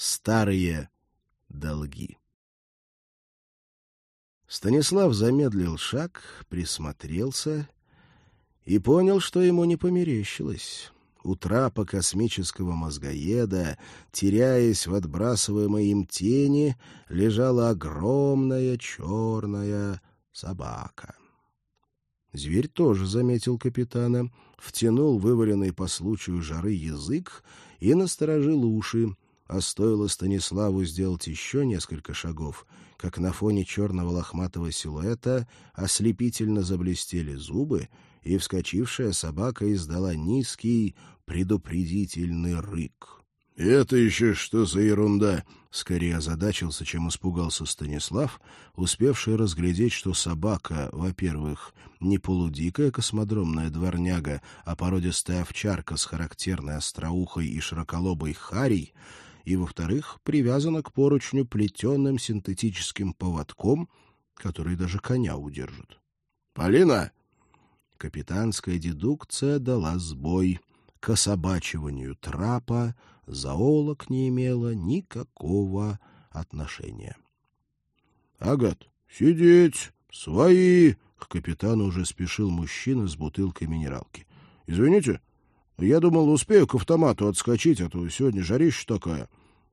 Старые долги. Станислав замедлил шаг, присмотрелся и понял, что ему не померещилось. У трапа космического мозгоеда, теряясь в отбрасываемой им тени, лежала огромная черная собака. Зверь тоже заметил капитана, втянул вываленный по случаю жары язык и насторожил уши, а стоило Станиславу сделать еще несколько шагов, как на фоне черного лохматого силуэта ослепительно заблестели зубы, и вскочившая собака издала низкий предупредительный рык. «Это еще что за ерунда?» — скорее озадачился, чем испугался Станислав, успевший разглядеть, что собака, во-первых, не полудикая космодромная дворняга, а породистая овчарка с характерной остроухой и широколобой харей, и, во-вторых, привязана к поручню плетеным синтетическим поводком, который даже коня удержит. «Полина!» Капитанская дедукция дала сбой. К особачиванию трапа зоолог не имела никакого отношения. — Агат, сидеть! Свои! — к капитану уже спешил мужчина с бутылкой минералки. — Извините, я думал, успею к автомату отскочить, а то сегодня жарища такая.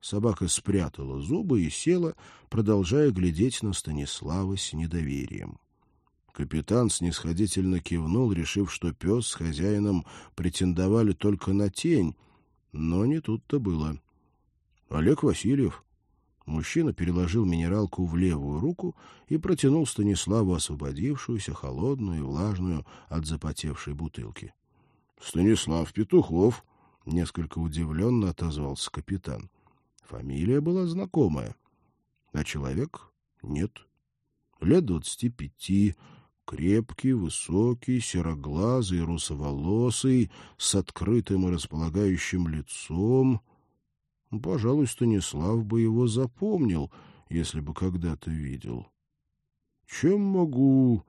Собака спрятала зубы и села, продолжая глядеть на Станислава с недоверием. Капитан снисходительно кивнул, решив, что пес с хозяином претендовали только на тень, но не тут-то было. Олег Васильев. Мужчина переложил минералку в левую руку и протянул Станиславу освободившуюся, холодную и влажную от запотевшей бутылки. — Станислав Петухов, — несколько удивленно отозвался капитан. Фамилия была знакомая, а человек — нет. Лет двадцати пяти, Крепкий, высокий, сероглазый, русоволосый, с открытым и располагающим лицом. Пожалуй, Станислав бы его запомнил, если бы когда-то видел. Чем могу?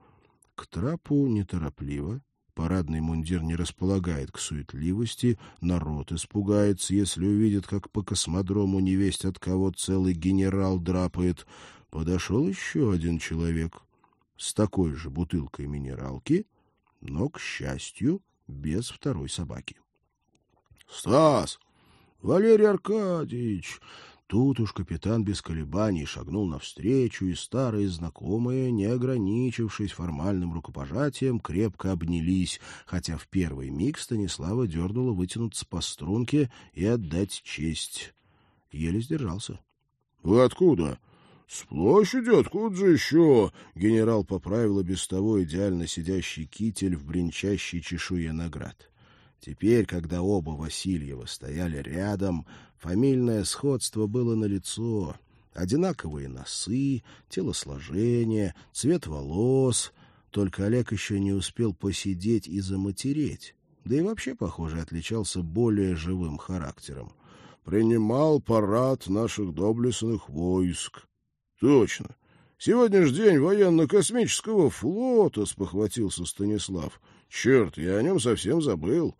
К трапу неторопливо. Парадный мундир не располагает к суетливости, народ испугается, если увидит, как по космодрому невесть от кого целый генерал драпает. Подошел еще один человек — с такой же бутылкой минералки, но, к счастью, без второй собаки. — Стас! Валерий Аркадьевич! Тут уж капитан без колебаний шагнул навстречу, и старые знакомые, не ограничившись формальным рукопожатием, крепко обнялись, хотя в первый миг Станислава дернула вытянуться по струнке и отдать честь. Еле сдержался. — Вы откуда? С площади откуда же еще? Генерал поправил без того идеально сидящий китель в бренчащей чешуе наград. Теперь, когда оба Васильева стояли рядом, фамильное сходство было налицо. Одинаковые носы, телосложение, цвет волос. Только Олег еще не успел посидеть и заматереть. Да и вообще, похоже, отличался более живым характером. «Принимал парад наших доблестных войск», Точно. Сегодня ж день военно-космического флота, спохватился Станислав. Черт, я о нем совсем забыл.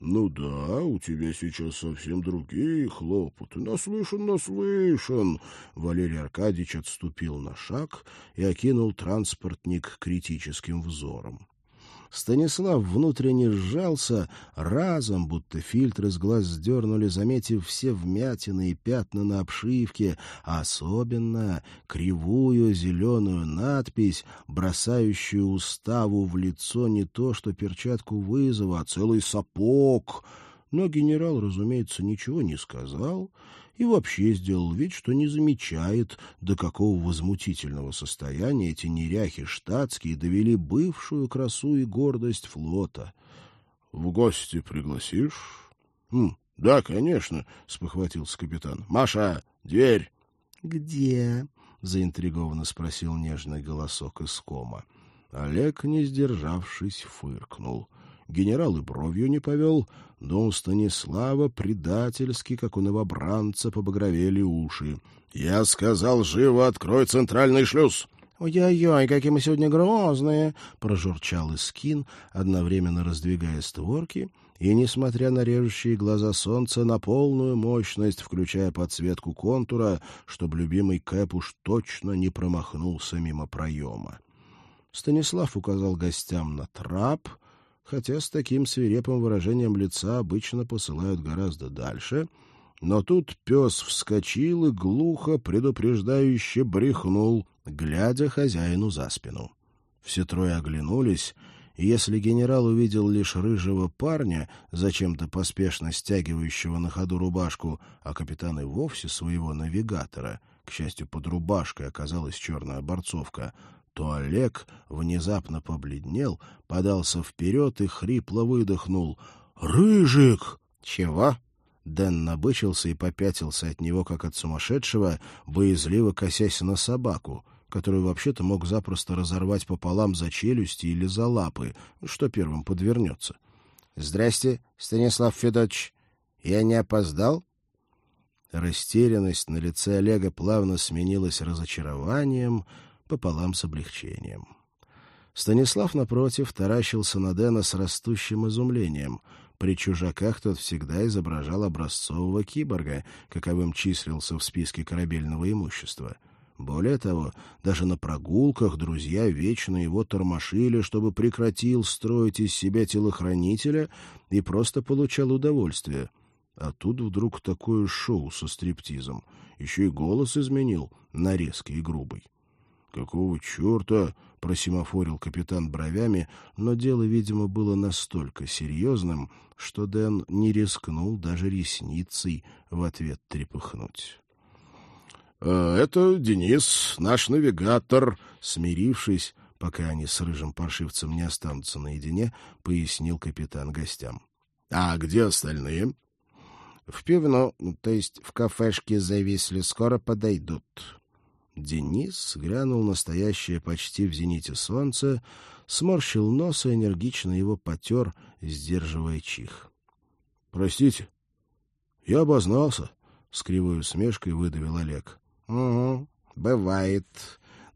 Ну да, у тебя сейчас совсем другие хлопоты. Наслышан, наслышан. Валерий Аркадьевич отступил на шаг и окинул транспортник критическим взором. Станислав внутренне сжался, разом, будто фильтры с глаз сдернули, заметив все вмятины и пятна на обшивке, а особенно кривую зеленую надпись, бросающую уставу в лицо не то что перчатку вызова, а целый сапог. Но генерал, разумеется, ничего не сказал — и вообще сделал вид, что не замечает, до какого возмутительного состояния эти неряхи штатские довели бывшую красу и гордость флота. — В гости пригласишь? «Хм, — Да, конечно, — спохватился капитан. — Маша, дверь! — Где? — заинтригованно спросил нежный голосок из кома. Олег, не сдержавшись, фыркнул — Генерал и бровью не повел, но у Станислава предательски, как у новобранца, побагровели уши. — Я сказал, живо открой центральный шлюз! «Ой-ой-ой, какие мы сегодня грозные!» — прожурчал Искин, одновременно раздвигая створки и, несмотря на режущие глаза солнца, на полную мощность, включая подсветку контура, чтобы любимый Кэп уж точно не промахнулся мимо проема. Станислав указал гостям на трап, хотя с таким свирепым выражением лица обычно посылают гораздо дальше — но тут пес вскочил и глухо предупреждающе брехнул, глядя хозяину за спину. Все трое оглянулись, и если генерал увидел лишь рыжего парня, зачем-то поспешно стягивающего на ходу рубашку, а капитан и вовсе своего навигатора, к счастью, под рубашкой оказалась черная борцовка, то Олег внезапно побледнел, подался вперед и хрипло выдохнул. «Рыжик!» «Чего?» Дэн набычился и попятился от него, как от сумасшедшего, боязливо косясь на собаку, которую вообще-то мог запросто разорвать пополам за челюсти или за лапы, что первым подвернется. — Здрасте, Станислав Федорович. Я не опоздал? Растерянность на лице Олега плавно сменилась разочарованием пополам с облегчением. Станислав, напротив, таращился на Дэна с растущим изумлением — при чужаках тот всегда изображал образцового киборга, каковым числился в списке корабельного имущества. Более того, даже на прогулках друзья вечно его тормошили, чтобы прекратил строить из себя телохранителя и просто получал удовольствие. А тут вдруг такое шоу со стриптизом. Еще и голос изменил на резкий и грубый. «Какого черта?» — просимофорил капитан бровями, но дело, видимо, было настолько серьезным, что Дэн не рискнул даже ресницей в ответ трепыхнуть. «Э, «Это Денис, наш навигатор», — смирившись, пока они с рыжим паршивцем не останутся наедине, пояснил капитан гостям. «А где остальные?» «В пивно, то есть в кафешке зависли, скоро подойдут». Денис глянул настоящее почти в зените солнце, сморщил нос и энергично его потер, сдерживая чих. — Простите, я обознался, — с кривой усмешкой выдавил Олег. — Угу, бывает.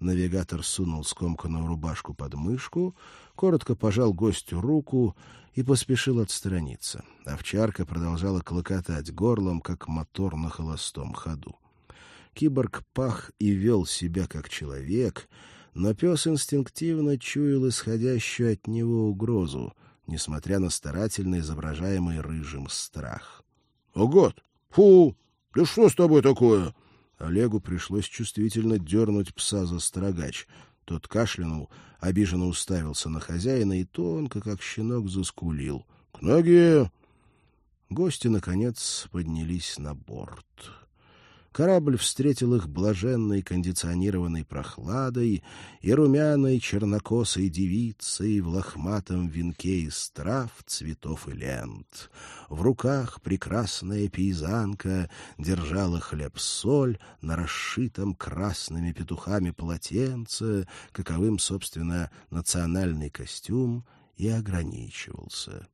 Навигатор сунул скомканную рубашку под мышку, коротко пожал гостю руку и поспешил отстраниться. Овчарка продолжала клокотать горлом, как мотор на холостом ходу. Киборг пах и вел себя как человек, но пес инстинктивно чуял исходящую от него угрозу, несмотря на старательно изображаемый рыжим страх. — Агат! Фу! Да что с тобой такое? Олегу пришлось чувствительно дернуть пса за строгач. Тот кашлянул, обиженно уставился на хозяина и тонко, как щенок, заскулил. — К ноге! Гости, наконец, поднялись на борт. Корабль встретил их блаженной кондиционированной прохладой и румяной чернокосой девицей в лохматом венке из трав, цветов и лент. В руках прекрасная пейзанка держала хлеб-соль на расшитом красными петухами полотенце, каковым, собственно, национальный костюм и ограничивался. —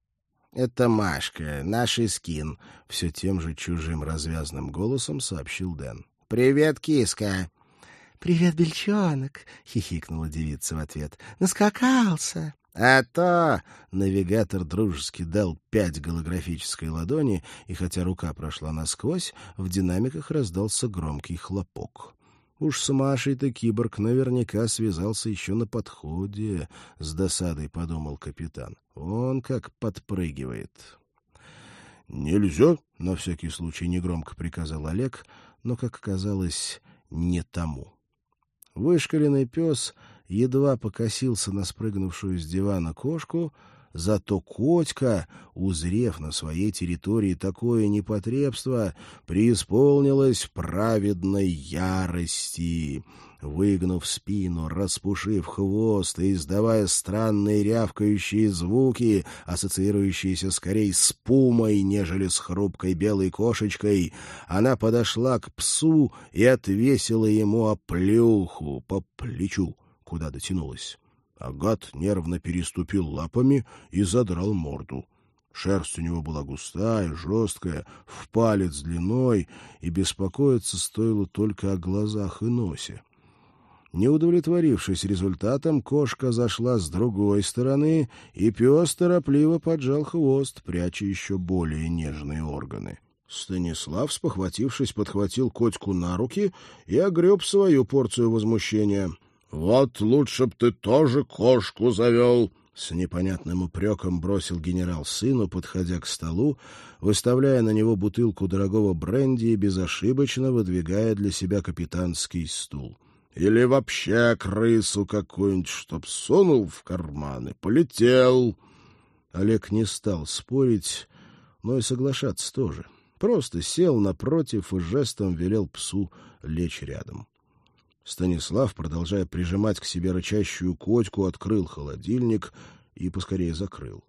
Это Машка, наш Искин, — все тем же чужим развязным голосом сообщил Дэн. — Привет, киска! — Привет, бельчонок! — хихикнула девица в ответ. — Наскакался! — А то! — навигатор дружески дал пять голографической ладони, и хотя рука прошла насквозь, в динамиках раздался громкий хлопок. Уж с Машей-то киборг наверняка связался еще на подходе, — с досадой подумал капитан. Он как подпрыгивает. — Нельзя, — на всякий случай негромко приказал Олег, но, как оказалось, не тому. Вышкаленный пес едва покосился на спрыгнувшую с дивана кошку, Зато Котька, узрев на своей территории такое непотребство, преисполнилась праведной ярости. Выгнув спину, распушив хвост и издавая странные рявкающие звуки, ассоциирующиеся скорее с пумой, нежели с хрупкой белой кошечкой, она подошла к псу и отвесила ему оплюху по плечу, куда дотянулась. Агат нервно переступил лапами и задрал морду. Шерсть у него была густая, жесткая, в палец длиной, и беспокоиться стоило только о глазах и носе. Не удовлетворившись результатом, кошка зашла с другой стороны, и пес торопливо поджал хвост, пряча еще более нежные органы. Станислав, спохватившись, подхватил котьку на руки и огреб свою порцию возмущения. — Вот лучше б ты тоже кошку завел! — с непонятным упреком бросил генерал сыну, подходя к столу, выставляя на него бутылку дорогого бренди и безошибочно выдвигая для себя капитанский стул. — или вообще крысу какую-нибудь, чтоб сунул в карман и полетел. Олег не стал спорить, но и соглашаться тоже. Просто сел напротив и жестом велел псу лечь рядом. Станислав, продолжая прижимать к себе рычащую котьку, открыл холодильник и поскорее закрыл.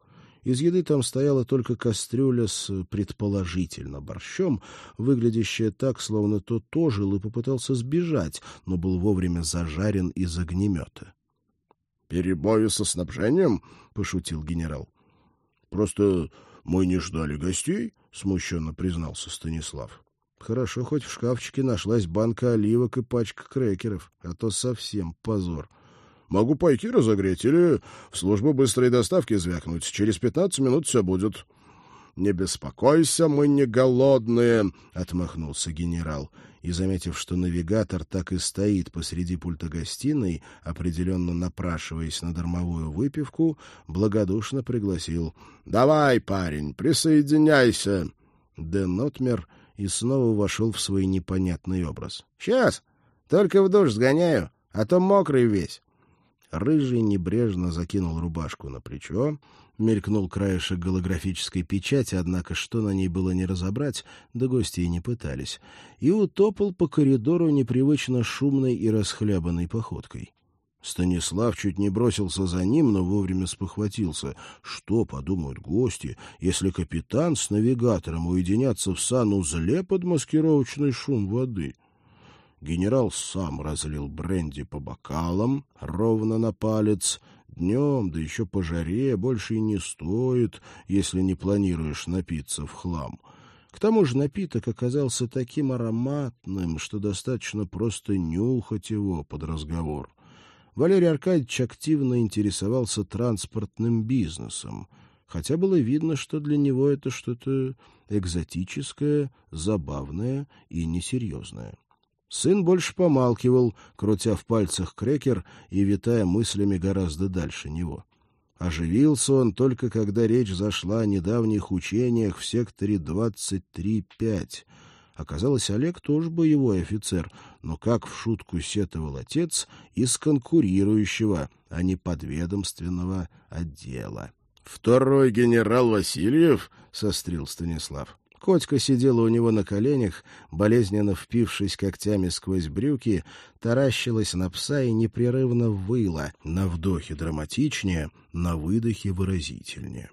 Из еды там стояла только кастрюля с, предположительно, борщом, выглядящая так, словно тот ожил и попытался сбежать, но был вовремя зажарен из огнемета. — Перебои со снабжением? — пошутил генерал. — Просто мы не ждали гостей, — смущенно признался Станислав. Хорошо, хоть в шкафчике нашлась банка оливок и пачка крекеров, а то совсем позор. — Могу пайки разогреть или в службу быстрой доставки звякнуть. Через пятнадцать минут все будет». «Не беспокойся, мы не голодные», — отмахнулся генерал. И, заметив, что навигатор так и стоит посреди пульта гостиной, определенно напрашиваясь на дармовую выпивку, благодушно пригласил. «Давай, парень, присоединяйся!» Дэн отмер и снова вошел в свой непонятный образ. «Сейчас, только в душ сгоняю, а то мокрый весь». Рыжий небрежно закинул рубашку на плечо, мелькнул краешек голографической печати, однако что на ней было не разобрать, да гости и не пытались, и утопал по коридору непривычно шумной и расхлябанной походкой. Станислав чуть не бросился за ним, но вовремя спохватился. Что подумают гости, если капитан с навигатором уединятся в санузле под маскировочный шум воды? Генерал сам разлил бренди по бокалам, ровно на палец. Днем, да еще по жаре, больше и не стоит, если не планируешь напиться в хлам. К тому же напиток оказался таким ароматным, что достаточно просто нюхать его под разговор. Валерий Аркадьевич активно интересовался транспортным бизнесом, хотя было видно, что для него это что-то экзотическое, забавное и несерьезное. Сын больше помалкивал, крутя в пальцах крекер и витая мыслями гораздо дальше него. Оживился он только когда речь зашла о недавних учениях в секторе 23-5. Оказалось, Олег тоже боевой офицер, но, как в шутку сетовал отец, из конкурирующего, а не подведомственного отдела. — Второй генерал Васильев? — сострил Станислав. Котька сидела у него на коленях, болезненно впившись когтями сквозь брюки, таращилась на пса и непрерывно выла, на вдохе драматичнее, на выдохе выразительнее.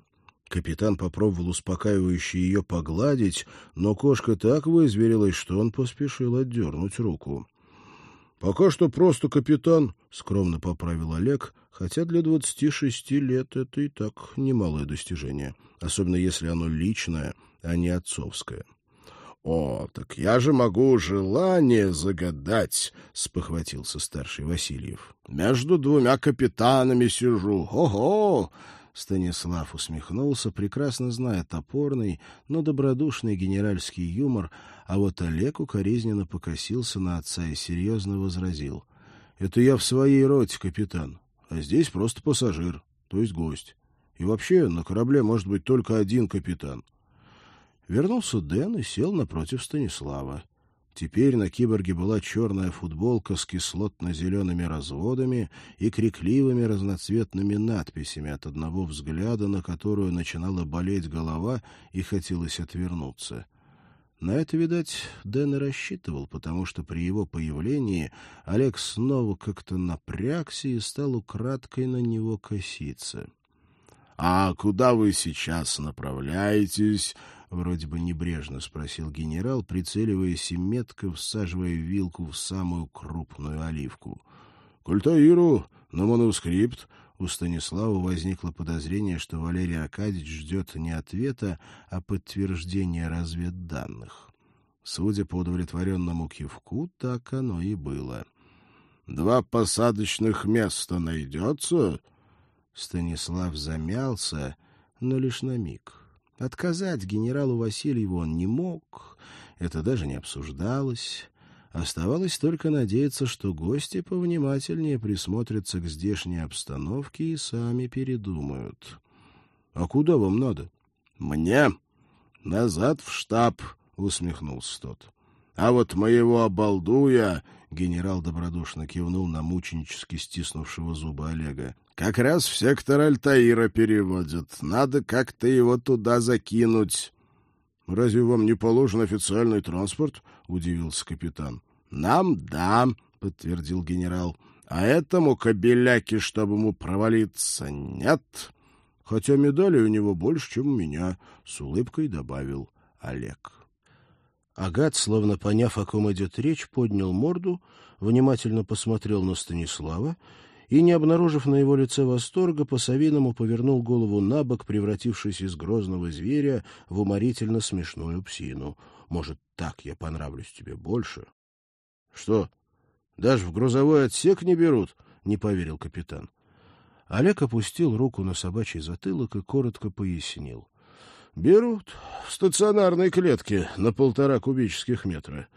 Капитан попробовал успокаивающе ее погладить, но кошка так вызверилась, что он поспешил отдернуть руку. — Пока что просто капитан, — скромно поправил Олег, хотя для двадцати шести лет это и так немалое достижение, особенно если оно личное — а не отцовское. — О, так я же могу желание загадать, — спохватился старший Васильев. — Между двумя капитанами сижу. Ого! Станислав усмехнулся, прекрасно зная топорный, но добродушный генеральский юмор, а вот Олег укоризненно покосился на отца и серьезно возразил. — Это я в своей роте, капитан, а здесь просто пассажир, то есть гость. И вообще на корабле может быть только один капитан — Вернулся Дэн и сел напротив Станислава. Теперь на киборге была черная футболка с кислотно-зелеными разводами и крикливыми разноцветными надписями, от одного взгляда на которую начинала болеть голова и хотелось отвернуться. На это, видать, Дэн и рассчитывал, потому что при его появлении Олег снова как-то напрягся и стал украдкой на него коситься. — А куда вы сейчас направляетесь? — вроде бы небрежно спросил генерал, прицеливаясь и метко всаживая вилку в самую крупную оливку. — Культаиру на манускрипт. У Станислава возникло подозрение, что Валерий Аркадьевич ждет не ответа, а подтверждения разведданных. Судя по удовлетворенному кивку, так оно и было. — Два посадочных места найдется? Станислав замялся, но лишь на миг. Отказать генералу Васильеву он не мог, это даже не обсуждалось. Оставалось только надеяться, что гости повнимательнее присмотрятся к здешней обстановке и сами передумают. — А куда вам надо? — Мне. Назад в штаб, — усмехнулся тот. — А вот моего обалдуя, — генерал добродушно кивнул на мученически стиснувшего зубы Олега, — как раз в сектор Альтаира переводят. Надо как-то его туда закинуть. «Разве вам не положен официальный транспорт?» — удивился капитан. «Нам — да», — подтвердил генерал. «А этому кобеляке, чтобы ему провалиться, нет». «Хотя медалей у него больше, чем у меня», — с улыбкой добавил Олег. Агат, словно поняв, о ком идет речь, поднял морду, внимательно посмотрел на Станислава и, не обнаружив на его лице восторга, по-совиному повернул голову на бок, превратившись из грозного зверя в уморительно смешную псину. «Может, так я понравлюсь тебе больше?» «Что, даже в грузовой отсек не берут?» — не поверил капитан. Олег опустил руку на собачий затылок и коротко пояснил. «Берут в стационарной клетке на полтора кубических метра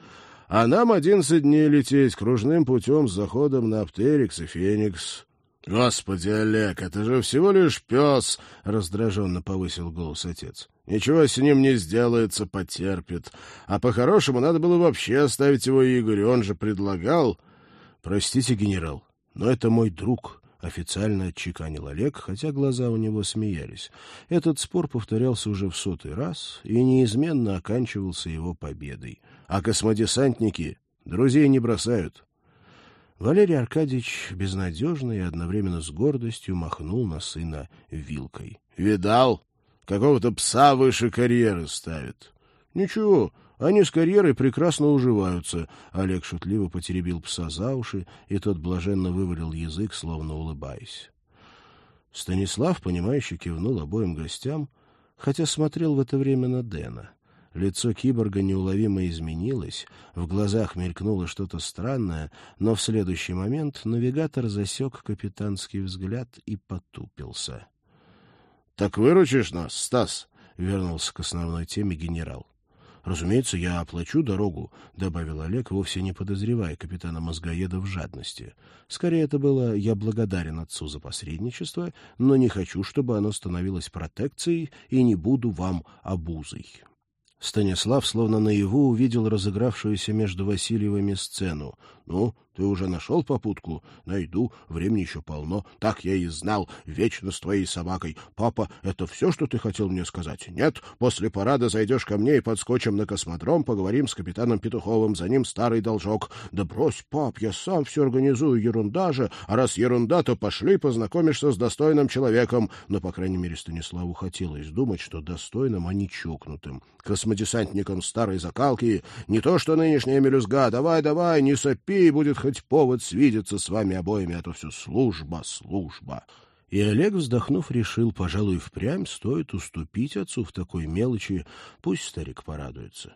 а нам одиннадцать дней лететь кружным путем с заходом на Аптерикс и Феникс. — Господи, Олег, это же всего лишь пес! — раздраженно повысил голос отец. — Ничего с ним не сделается, потерпит. А по-хорошему надо было вообще оставить его Игорю, он же предлагал... — Простите, генерал, но это мой друг, официально отчеканил Олег, хотя глаза у него смеялись. Этот спор повторялся уже в сотый раз и неизменно оканчивался его победой. А космодесантники друзей не бросают. Валерий Аркадьевич безнадежно и одновременно с гордостью махнул на сына вилкой. — Видал? Какого-то пса выше карьеры ставит. — Ничего, они с карьерой прекрасно уживаются. Олег шутливо потеребил пса за уши, и тот блаженно вывалил язык, словно улыбаясь. Станислав, понимающе кивнул обоим гостям, хотя смотрел в это время на Дэна. Лицо киборга неуловимо изменилось, в глазах мелькнуло что-то странное, но в следующий момент навигатор засек капитанский взгляд и потупился. — Так выручишь нас, Стас? — вернулся к основной теме генерал. Разумеется, я оплачу дорогу, — добавил Олег, вовсе не подозревая капитана Мозгоеда в жадности. Скорее, это было «я благодарен отцу за посредничество, но не хочу, чтобы оно становилось протекцией и не буду вам обузой». Станислав словно наяву увидел разыгравшуюся между Васильевыми сцену. «Ну, ты уже нашел попутку? Найду, времени еще полно. Так я и знал, вечно с твоей собакой. Папа, это все, что ты хотел мне сказать? Нет, после парада зайдешь ко мне и подскочим на космодром, поговорим с капитаном Петуховым, за ним старый должок. Да брось, пап, я сам все организую, ерунда же. А раз ерунда, то пошли, познакомишься с достойным человеком. Но, по крайней мере, Станиславу хотелось думать, что достойным, а не чокнутым. Космодесантником старой закалки, не то что нынешняя мелюзга. Давай, давай, не сопи, будет хоть повод свидеться с вами обоими, а то все служба, служба. И Олег, вздохнув, решил, пожалуй, впрямь стоит уступить отцу в такой мелочи, пусть старик порадуется.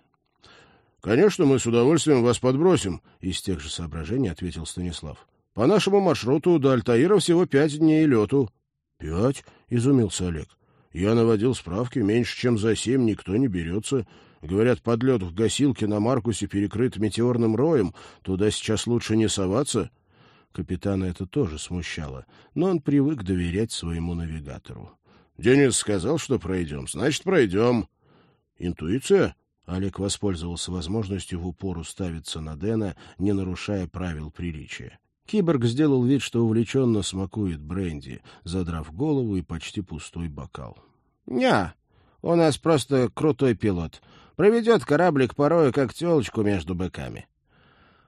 — Конечно, мы с удовольствием вас подбросим, — из тех же соображений ответил Станислав. — По нашему маршруту до Альтаира всего пять дней лету. — Пять? — изумился Олег. — Я наводил справки, меньше чем за семь никто не берется. Говорят, подлет к гасилке на Маркусе перекрыт метеорным роем. Туда сейчас лучше не соваться. Капитана это тоже смущало, но он привык доверять своему навигатору. — Денис сказал, что пройдем. Значит, пройдем. — Интуиция? Олег воспользовался возможностью в упор уставиться на Дэна, не нарушая правил приличия. Киборг сделал вид, что увлеченно смакует бренди, задрав голову и почти пустой бокал. — Ня, у нас просто крутой пилот. Проведет кораблик порою, как телочку между быками.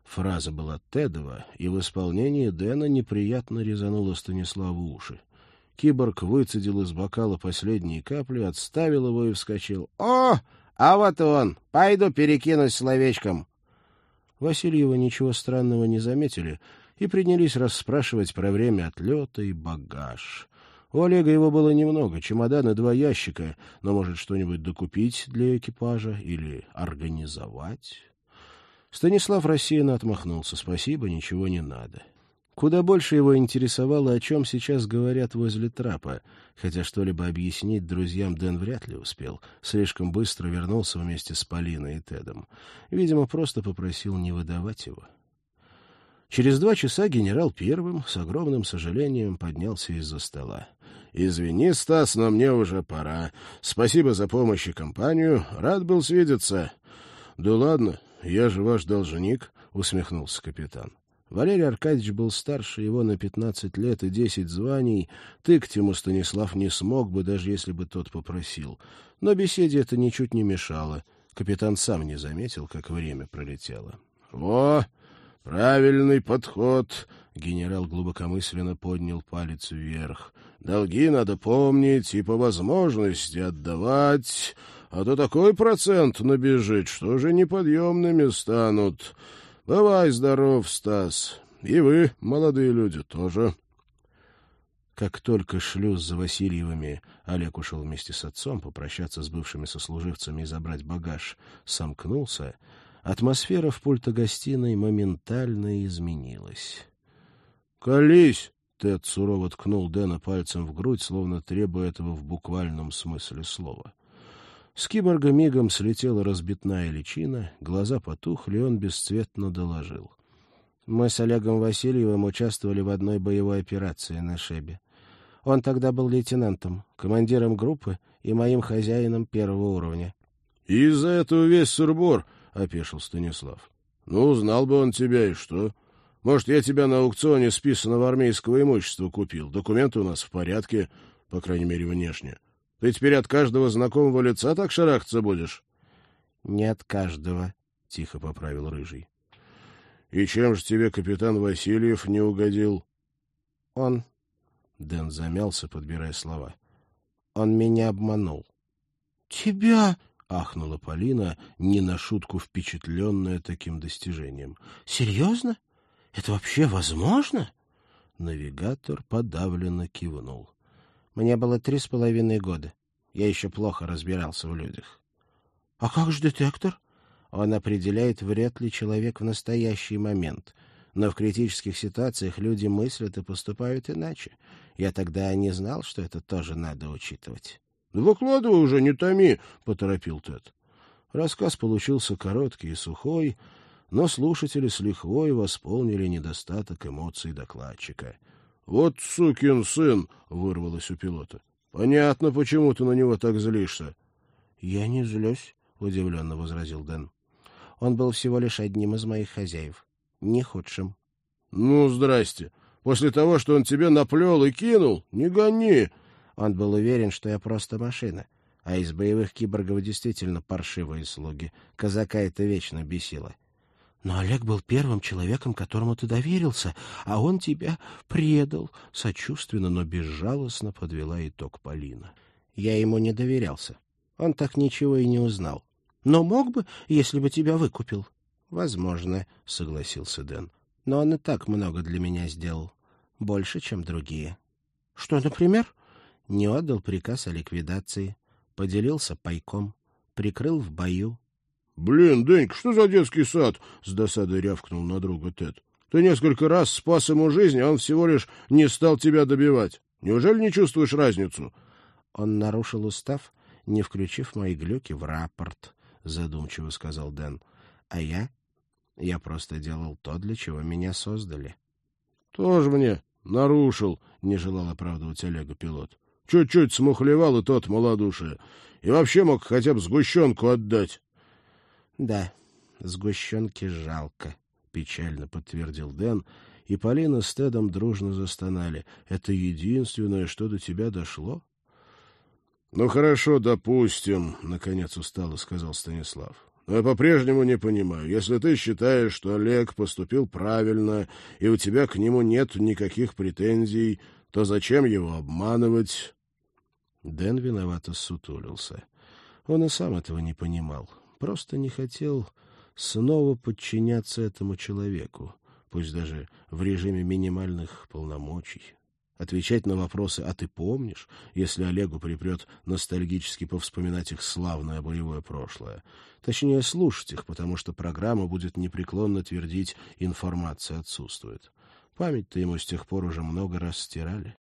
Фраза была Тедова, и в исполнении Дэна неприятно резанула Станиславу уши. Киборг выцедил из бокала последние капли, отставил его и вскочил. «О, а вот он! Пойду перекинусь словечком!» Васильева ничего странного не заметили и принялись расспрашивать про время отлета и багаж. У Олега его было немного, чемодан и два ящика, но, может, что-нибудь докупить для экипажа или организовать? Станислав рассеянно отмахнулся. Спасибо, ничего не надо. Куда больше его интересовало, о чем сейчас говорят возле трапа, хотя что-либо объяснить друзьям Дэн вряд ли успел. Слишком быстро вернулся вместе с Полиной и Тедом. Видимо, просто попросил не выдавать его. Через два часа генерал первым, с огромным сожалением, поднялся из-за стола. «Извини, Стас, но мне уже пора. Спасибо за помощь и компанию. Рад был свидеться». «Да ладно, я же ваш должник», — усмехнулся капитан. Валерий Аркадьевич был старше его на пятнадцать лет и десять званий. Тыкать ему Станислав не смог бы, даже если бы тот попросил. Но беседе это ничуть не мешало. Капитан сам не заметил, как время пролетело. — О, правильный подход! — генерал глубокомысленно поднял палец вверх. — Долги надо помнить и по возможности отдавать, а то такой процент набежит, что же неподъемными станут. Бывай здоров, Стас. И вы, молодые люди, тоже. Как только шлюз за Васильевыми, Олег ушел вместе с отцом попрощаться с бывшими сослуживцами и забрать багаж, сомкнулся, атмосфера в пульто-гостиной моментально изменилась. «Колись!» — Тед сурово ткнул Дэна пальцем в грудь, словно требуя этого в буквальном смысле слова. С киборга мигом слетела разбитная личина, глаза потухли, он бесцветно доложил. Мы с Олегом Васильевым участвовали в одной боевой операции на Шебе. Он тогда был лейтенантом, командиром группы и моим хозяином первого уровня. — Из-за этого весь сурбор, — опешил Станислав. — Ну, знал бы он тебя, и что? Может, я тебя на аукционе списанного армейского имущества купил. Документы у нас в порядке, по крайней мере, внешне. Ты теперь от каждого знакомого лица так шарахаться будешь? — Не от каждого, — тихо поправил Рыжий. — И чем же тебе капитан Васильев не угодил? — Он... Дэн замялся, подбирая слова. — Он меня обманул. — Тебя... — ахнула Полина, не на шутку впечатленная таким достижением. — Серьезно? Это вообще возможно? Навигатор подавленно кивнул. Мне было три с половиной года. Я еще плохо разбирался в людях. — А как же детектор? Он определяет, вряд ли человек в настоящий момент. Но в критических ситуациях люди мыслят и поступают иначе. Я тогда не знал, что это тоже надо учитывать. — Да выкладывай уже, не томи, — поторопил Тед. Рассказ получился короткий и сухой, но слушатели с лихвой восполнили недостаток эмоций докладчика — «Вот сукин сын!» — вырвалось у пилота. «Понятно, почему ты на него так злишься». «Я не злюсь», — удивленно возразил Дэн. «Он был всего лишь одним из моих хозяев, не худшим». «Ну, здрасте. После того, что он тебе наплел и кинул, не гони!» Он был уверен, что я просто машина, а из боевых киборгов действительно паршивые слуги. Казака это вечно бесило. Но Олег был первым человеком, которому ты доверился, а он тебя предал. Сочувственно, но безжалостно подвела итог Полина. Я ему не доверялся. Он так ничего и не узнал. Но мог бы, если бы тебя выкупил. Возможно, согласился Дэн. Но он и так много для меня сделал. Больше, чем другие. Что, например? Не отдал приказ о ликвидации. Поделился пайком. Прикрыл в бою «Блин, Денька, что за детский сад?» — с досадой рявкнул на друга Тед. «Ты несколько раз спас ему жизнь, а он всего лишь не стал тебя добивать. Неужели не чувствуешь разницу?» «Он нарушил устав, не включив мои глюки в рапорт», — задумчиво сказал Дэн. «А я? Я просто делал то, для чего меня создали». «Тоже мне нарушил», — не желал оправдывать Олега пилот. «Чуть-чуть смухлевал и тот малодушие. И вообще мог хотя бы сгущенку отдать». — Да, сгущенки жалко, — печально подтвердил Дэн, и Полина с Тедом дружно застонали. — Это единственное, что до тебя дошло? — Ну, хорошо, допустим, — наконец устало сказал Станислав. — Но я по-прежнему не понимаю. Если ты считаешь, что Олег поступил правильно, и у тебя к нему нет никаких претензий, то зачем его обманывать? Дэн виновато сутулился. Он и сам этого не понимал просто не хотел снова подчиняться этому человеку, пусть даже в режиме минимальных полномочий. Отвечать на вопросы «А ты помнишь?», если Олегу припрет ностальгически повспоминать их славное боевое прошлое. Точнее, слушать их, потому что программа будет непреклонно твердить «информация отсутствует». Память-то ему с тех пор уже много раз стирали. —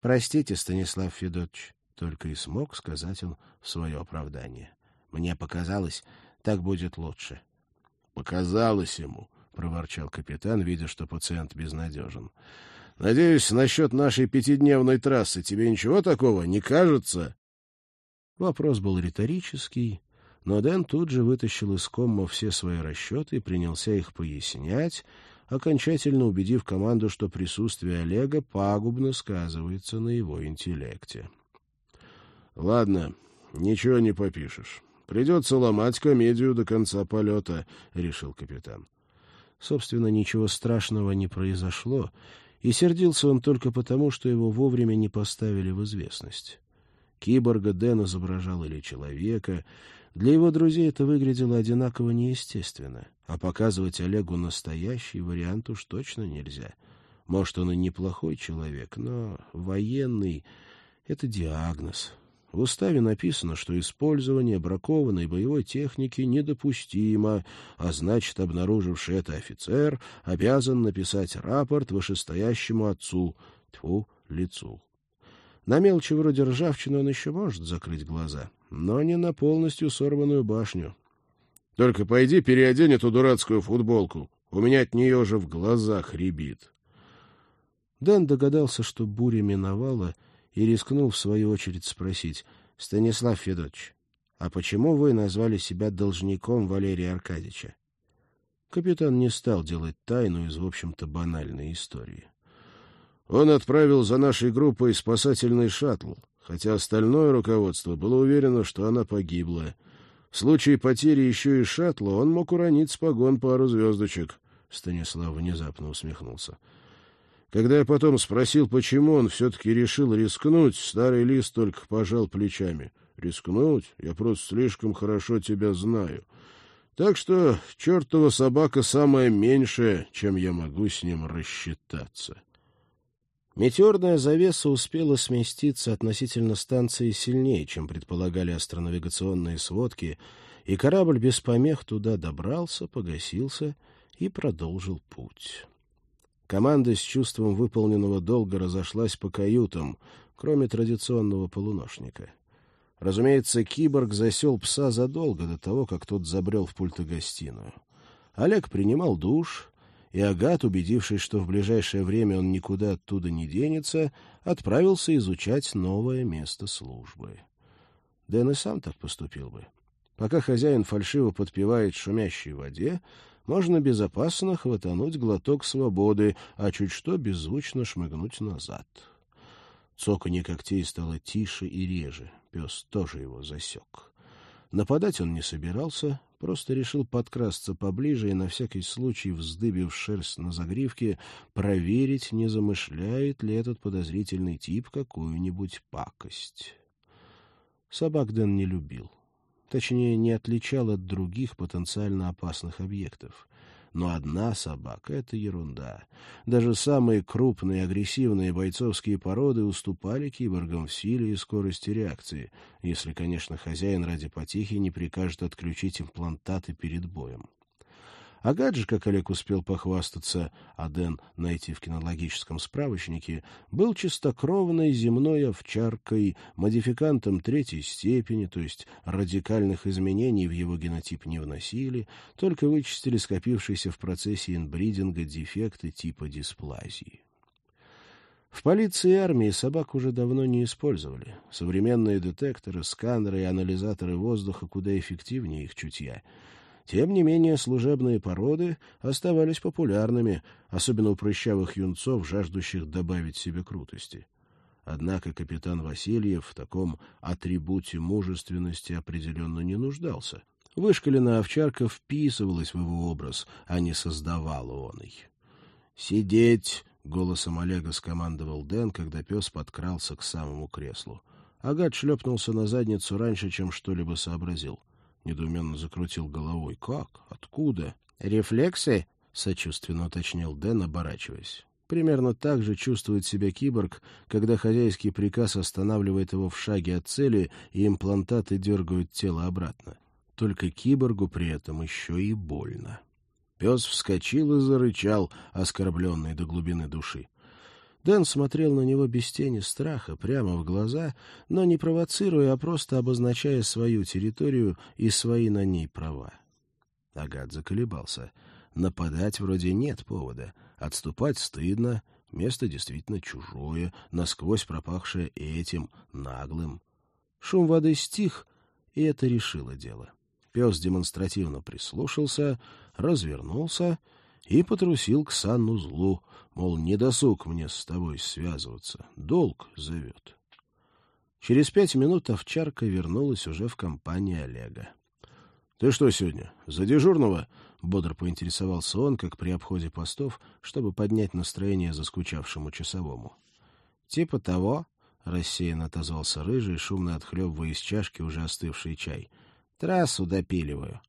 Простите, Станислав Федотович, — только и смог сказать он свое оправдание. — Мне показалось, так будет лучше. — Показалось ему, — проворчал капитан, видя, что пациент безнадежен. — Надеюсь, насчет нашей пятидневной трассы тебе ничего такого не кажется? Вопрос был риторический, но Дэн тут же вытащил из комма все свои расчеты и принялся их пояснять, окончательно убедив команду, что присутствие Олега пагубно сказывается на его интеллекте. — Ладно, ничего не попишешь. Придется ломать комедию до конца полета, — решил капитан. Собственно, ничего страшного не произошло, и сердился он только потому, что его вовремя не поставили в известность. Киборга Дэн изображал или человека, для его друзей это выглядело одинаково неестественно, а показывать Олегу настоящий вариант уж точно нельзя. Может, он и неплохой человек, но военный — это диагноз. В уставе написано, что использование бракованной боевой техники недопустимо, а значит, обнаруживший это офицер обязан написать рапорт вышестоящему отцу, тьфу, лицу. На мелочи вроде ржавчины он еще может закрыть глаза, но не на полностью сорванную башню. — Только пойди переодень эту дурацкую футболку. У меня от нее же в глазах рябит. Дэн догадался, что буря миновала, и рискнул в свою очередь спросить. — Станислав Федотович, а почему вы назвали себя должником Валерия Аркадьевича? Капитан не стал делать тайну из, в общем-то, банальной истории. Он отправил за нашей группой спасательный шаттл, хотя остальное руководство было уверено, что она погибла. В случае потери еще и шаттла он мог уронить с погон пару звездочек. Станислав внезапно усмехнулся. Когда я потом спросил, почему он все-таки решил рискнуть, старый лист только пожал плечами. «Рискнуть? Я просто слишком хорошо тебя знаю. Так что чертова собака самая меньшая, чем я могу с ним рассчитаться». Метеорная завеса успела сместиться относительно станции сильнее, чем предполагали астронавигационные сводки, и корабль без помех туда добрался, погасился и продолжил путь. Команда с чувством выполненного долга разошлась по каютам, кроме традиционного полуношника. Разумеется, киборг засел пса задолго до того, как тот забрел в пультогостиную. Олег принимал душ, и Агат, убедившись, что в ближайшее время он никуда оттуда не денется, отправился изучать новое место службы. Дэн и сам так поступил бы. Пока хозяин фальшиво подпевает шумящей воде, можно безопасно хватануть глоток свободы, а чуть что беззвучно шмыгнуть назад. Цоканье когтей стало тише и реже. Пес тоже его засек. Нападать он не собирался, просто решил подкрасться поближе и на всякий случай, вздыбив шерсть на загривке, проверить, не замышляет ли этот подозрительный тип какую-нибудь пакость. Собак Дэн не любил. Точнее, не отличал от других потенциально опасных объектов. Но одна собака — это ерунда. Даже самые крупные агрессивные бойцовские породы уступали киборгам в силе и скорости реакции, если, конечно, хозяин ради потехи не прикажет отключить имплантаты перед боем. Агат же, как Олег успел похвастаться, а Дэн найти в кинологическом справочнике, был чистокровной земной овчаркой, модификантом третьей степени, то есть радикальных изменений в его генотип не вносили, только вычистили скопившиеся в процессе инбридинга дефекты типа дисплазии. В полиции и армии собак уже давно не использовали. Современные детекторы, сканеры и анализаторы воздуха куда эффективнее их чутья — тем не менее, служебные породы оставались популярными, особенно у прыщавых юнцов, жаждущих добавить себе крутости. Однако капитан Васильев в таком атрибуте мужественности определенно не нуждался. Вышкаленная овчарка вписывалась в его образ, а не создавала он их. «Сидеть!» — голосом Олега скомандовал Дэн, когда пес подкрался к самому креслу. Агат шлепнулся на задницу раньше, чем что-либо сообразил. — недоуменно закрутил головой. «Как? Откуда?» «Рефлексы?» — сочувственно уточнил Дэн, оборачиваясь. Примерно так же чувствует себя киборг, когда хозяйский приказ останавливает его в шаге от цели, и имплантаты дергают тело обратно. Только киборгу при этом еще и больно. Пес вскочил и зарычал, оскорбленный до глубины души. Дэн смотрел на него без тени страха, прямо в глаза, но не провоцируя, а просто обозначая свою территорию и свои на ней права. Агат заколебался. Нападать вроде нет повода. Отступать стыдно, место действительно чужое, насквозь пропахшее этим, наглым. Шум воды стих, и это решило дело. Пес демонстративно прислушался, развернулся и потрусил к санузлу, мол, не досуг мне с тобой связываться, долг зовет. Через пять минут овчарка вернулась уже в компании Олега. — Ты что сегодня, за дежурного? — бодро поинтересовался он, как при обходе постов, чтобы поднять настроение заскучавшему часовому. — Типа того, — рассеянно отозвался рыжий, шумно отхлебывая из чашки уже остывший чай. — Трассу допиливаю.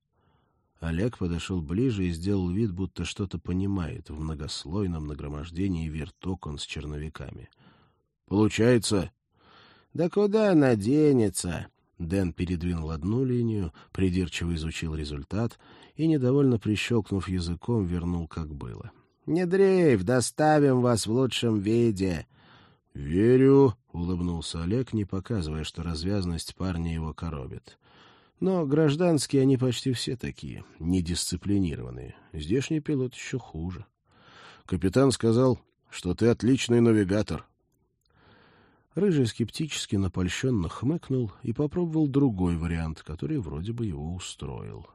Олег подошел ближе и сделал вид, будто что-то понимает в многослойном нагромождении вертокон с черновиками. — Получается? — Да куда она денется? Дэн передвинул одну линию, придирчиво изучил результат и, недовольно прищелкнув языком, вернул, как было. — Не дрейф, доставим вас в лучшем виде. — Верю, — улыбнулся Олег, не показывая, что развязность парня его коробит. Но гражданские они почти все такие, недисциплинированные. Здешний пилот еще хуже. Капитан сказал, что ты отличный навигатор. Рыжий скептически напольщенно хмыкнул и попробовал другой вариант, который вроде бы его устроил.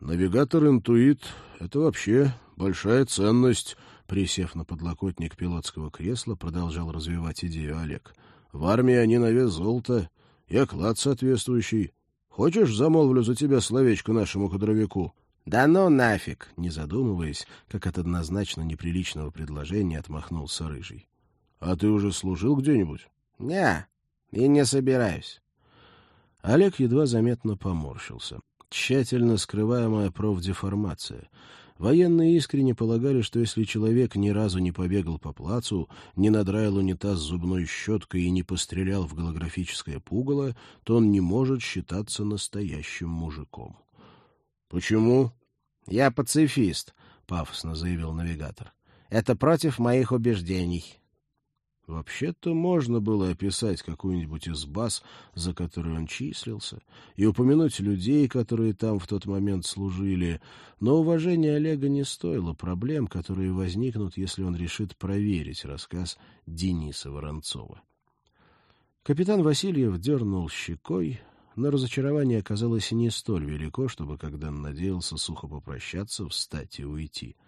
«Навигатор-интуит — это вообще большая ценность», — присев на подлокотник пилотского кресла, продолжал развивать идею Олег. «В армии они на вес золота, и оклад соответствующий. Хочешь, замолвлю за тебя словечко нашему кадровику?» «Да ну нафиг!» — не задумываясь, как от однозначно неприличного предложения отмахнулся Рыжий. «А ты уже служил где-нибудь?» «Не, и не собираюсь». Олег едва заметно поморщился. Тщательно скрываемая профдеформация. Военные искренне полагали, что если человек ни разу не побегал по плацу, не надраил унитаз зубной щеткой и не пострелял в голографическое пугало, то он не может считаться настоящим мужиком. — Почему? — Я пацифист, — пафосно заявил навигатор. — Это против моих убеждений. Вообще-то можно было описать какую-нибудь из баз, за которой он числился, и упомянуть людей, которые там в тот момент служили, но уважение Олега не стоило проблем, которые возникнут, если он решит проверить рассказ Дениса Воронцова. Капитан Васильев дернул щекой, но разочарование оказалось не столь велико, чтобы, когда он надеялся сухо попрощаться, встать и уйти —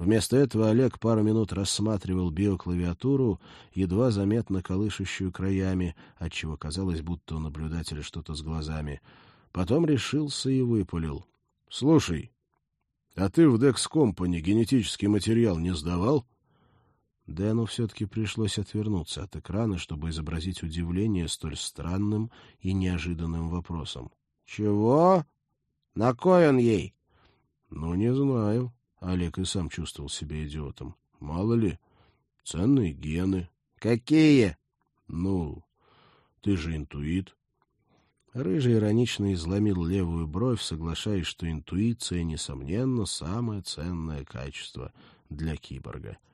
Вместо этого Олег пару минут рассматривал биоклавиатуру, едва заметно колышущую краями, отчего казалось, будто у наблюдателя что-то с глазами. Потом решился и выпалил. — Слушай, а ты в Dex Company генетический материал не сдавал? Дэну все-таки пришлось отвернуться от экрана, чтобы изобразить удивление столь странным и неожиданным вопросом. — Чего? На кой он ей? — Ну, не знаю. Олег и сам чувствовал себя идиотом. Мало ли, ценные гены. Какие? Ну, ты же интуит. Рыжий иронично изломил левую бровь, соглашаясь, что интуиция, несомненно, самое ценное качество для киборга. —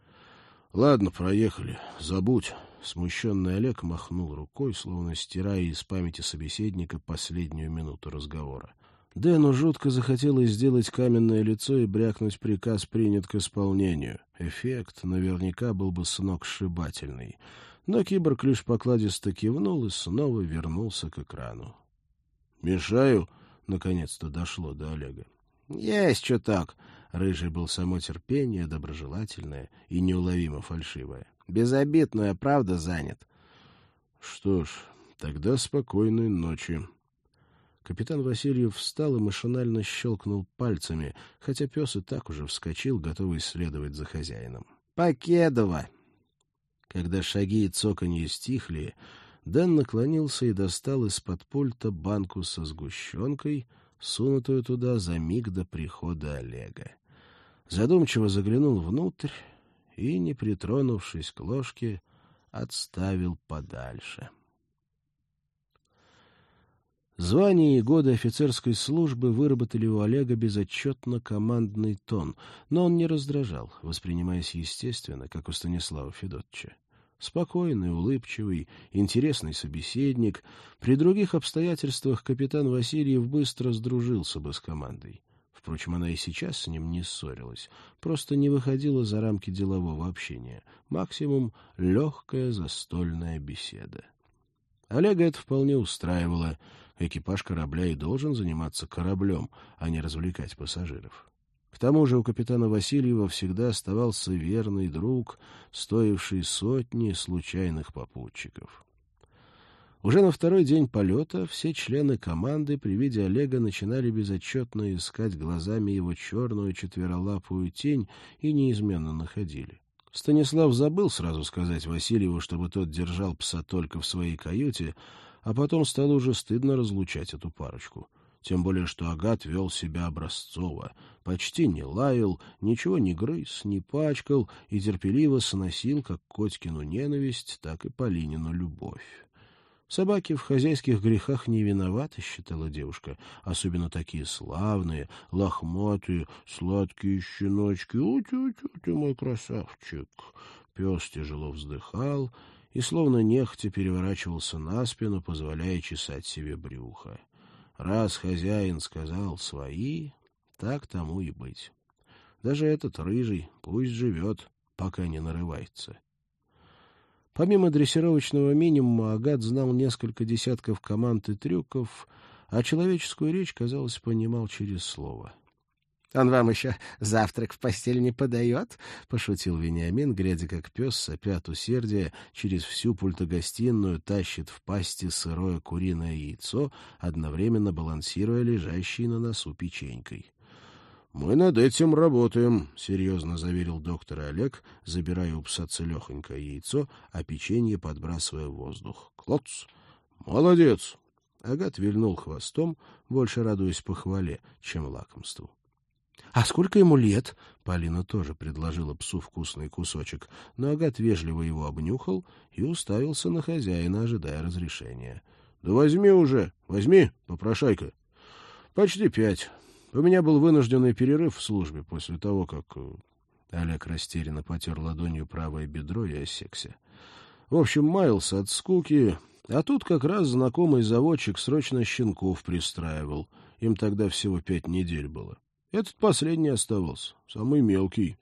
Ладно, проехали. Забудь. Смущенный Олег махнул рукой, словно стирая из памяти собеседника последнюю минуту разговора. Дэну жутко захотелось сделать каменное лицо и брякнуть приказ принят к исполнению. Эффект наверняка был бы сногсшибательный. Но киборг лишь покладисто кивнул и снова вернулся к экрану. «Мешаю?» — наконец-то дошло до Олега. «Есть чуток!» — Рыжий был само терпение, доброжелательное и неуловимо фальшивое. «Безобидная, правда, занят?» «Что ж, тогда спокойной ночи», Капитан Васильев встал и машинально щелкнул пальцами, хотя пес и так уже вскочил, готовый следовать за хозяином. «Покедова!» Когда шаги и цоканье стихли, Дэн наклонился и достал из-под пульта банку со сгущенкой, сунутую туда за миг до прихода Олега. Задумчиво заглянул внутрь и, не притронувшись к ложке, отставил подальше. — Звание и годы офицерской службы выработали у Олега безотчетно командный тон, но он не раздражал, воспринимаясь естественно, как у Станислава Федотча. Спокойный, улыбчивый, интересный собеседник. При других обстоятельствах капитан Васильев быстро сдружился бы с командой. Впрочем, она и сейчас с ним не ссорилась, просто не выходила за рамки делового общения. Максимум — легкая застольная беседа. Олега это вполне устраивало — экипаж корабля и должен заниматься кораблем, а не развлекать пассажиров. К тому же у капитана Васильева всегда оставался верный друг, стоивший сотни случайных попутчиков. Уже на второй день полета все члены команды при виде Олега начинали безотчетно искать глазами его черную четверолапую тень и неизменно находили. Станислав забыл сразу сказать Васильеву, чтобы тот держал пса только в своей каюте, а потом стало уже стыдно разлучать эту парочку. Тем более, что Агат вел себя образцово, почти не лаял, ничего не грыз, не пачкал и терпеливо сносил как Котькину ненависть, так и Полинину любовь. Собаки в хозяйских грехах не виноваты, считала девушка, особенно такие славные, лохматые, сладкие щеночки. У-тю-тю, ты мой красавчик. Пес тяжело вздыхал и словно нехотя переворачивался на спину, позволяя чесать себе брюхо. Раз хозяин сказал «свои», так тому и быть. Даже этот рыжий пусть живет, пока не нарывается. Помимо дрессировочного минимума, Агат знал несколько десятков команд и трюков, а человеческую речь, казалось, понимал через слово — он вам еще завтрак в постель не подает? — пошутил Вениамин, глядя, как пес, сопя от усердия, через всю пультогостиную тащит в пасти сырое куриное яйцо, одновременно балансируя лежащей на носу печенькой. — Мы над этим работаем, — серьезно заверил доктор Олег, забирая у пса целехонькое яйцо, а печенье подбрасывая в воздух. — Клоц! Молодец! Агат вильнул хвостом, больше радуясь похвале, чем лакомству. «А сколько ему лет?» Полина тоже предложила псу вкусный кусочек, но Агат вежливо его обнюхал и уставился на хозяина, ожидая разрешения. «Да возьми уже, возьми, попрошайка». «Почти пять. У меня был вынужденный перерыв в службе после того, как...» э, Олег растерянно потер ладонью правое бедро и осекся. В общем, маялся от скуки, а тут как раз знакомый заводчик срочно щенков пристраивал. Им тогда всего пять недель было. Этот последний оставался, самый мелкий.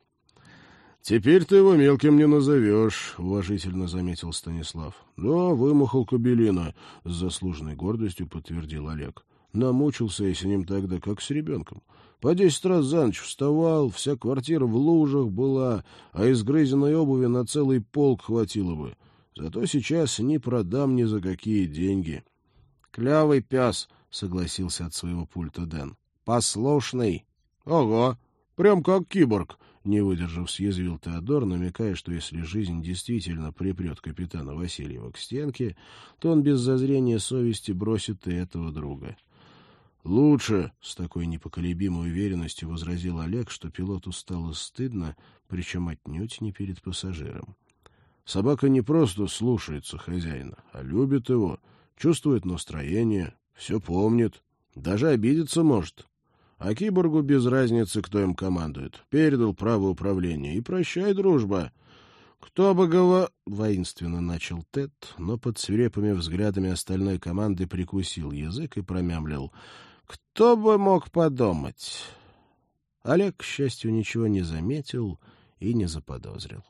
— Теперь ты его мелким не назовешь, — уважительно заметил Станислав. — Да, вымахал кабелина, — с заслуженной гордостью подтвердил Олег. Намучился я с ним тогда, как с ребенком. По десять раз за ночь вставал, вся квартира в лужах была, а из грызенной обуви на целый полк хватило бы. Зато сейчас не продам ни за какие деньги. — Клявый пес, — согласился от своего пульта Дэн. — Послушный. — Ага, прям как киборг, — не выдержав, съязвил Теодор, намекая, что если жизнь действительно припрет капитана Васильева к стенке, то он без зазрения совести бросит и этого друга. — Лучше, — с такой непоколебимой уверенностью возразил Олег, что пилоту стало стыдно, причем отнюдь не перед пассажиром. Собака не просто слушается хозяина, а любит его, чувствует настроение, все помнит, даже обидеться может. А киборгу без разницы, кто им командует. Передал право управления. И прощай, дружба. Кто бы говор... Воинственно начал Тед, но под свирепыми взглядами остальной команды прикусил язык и промямлил. Кто бы мог подумать? Олег, к счастью, ничего не заметил и не заподозрил.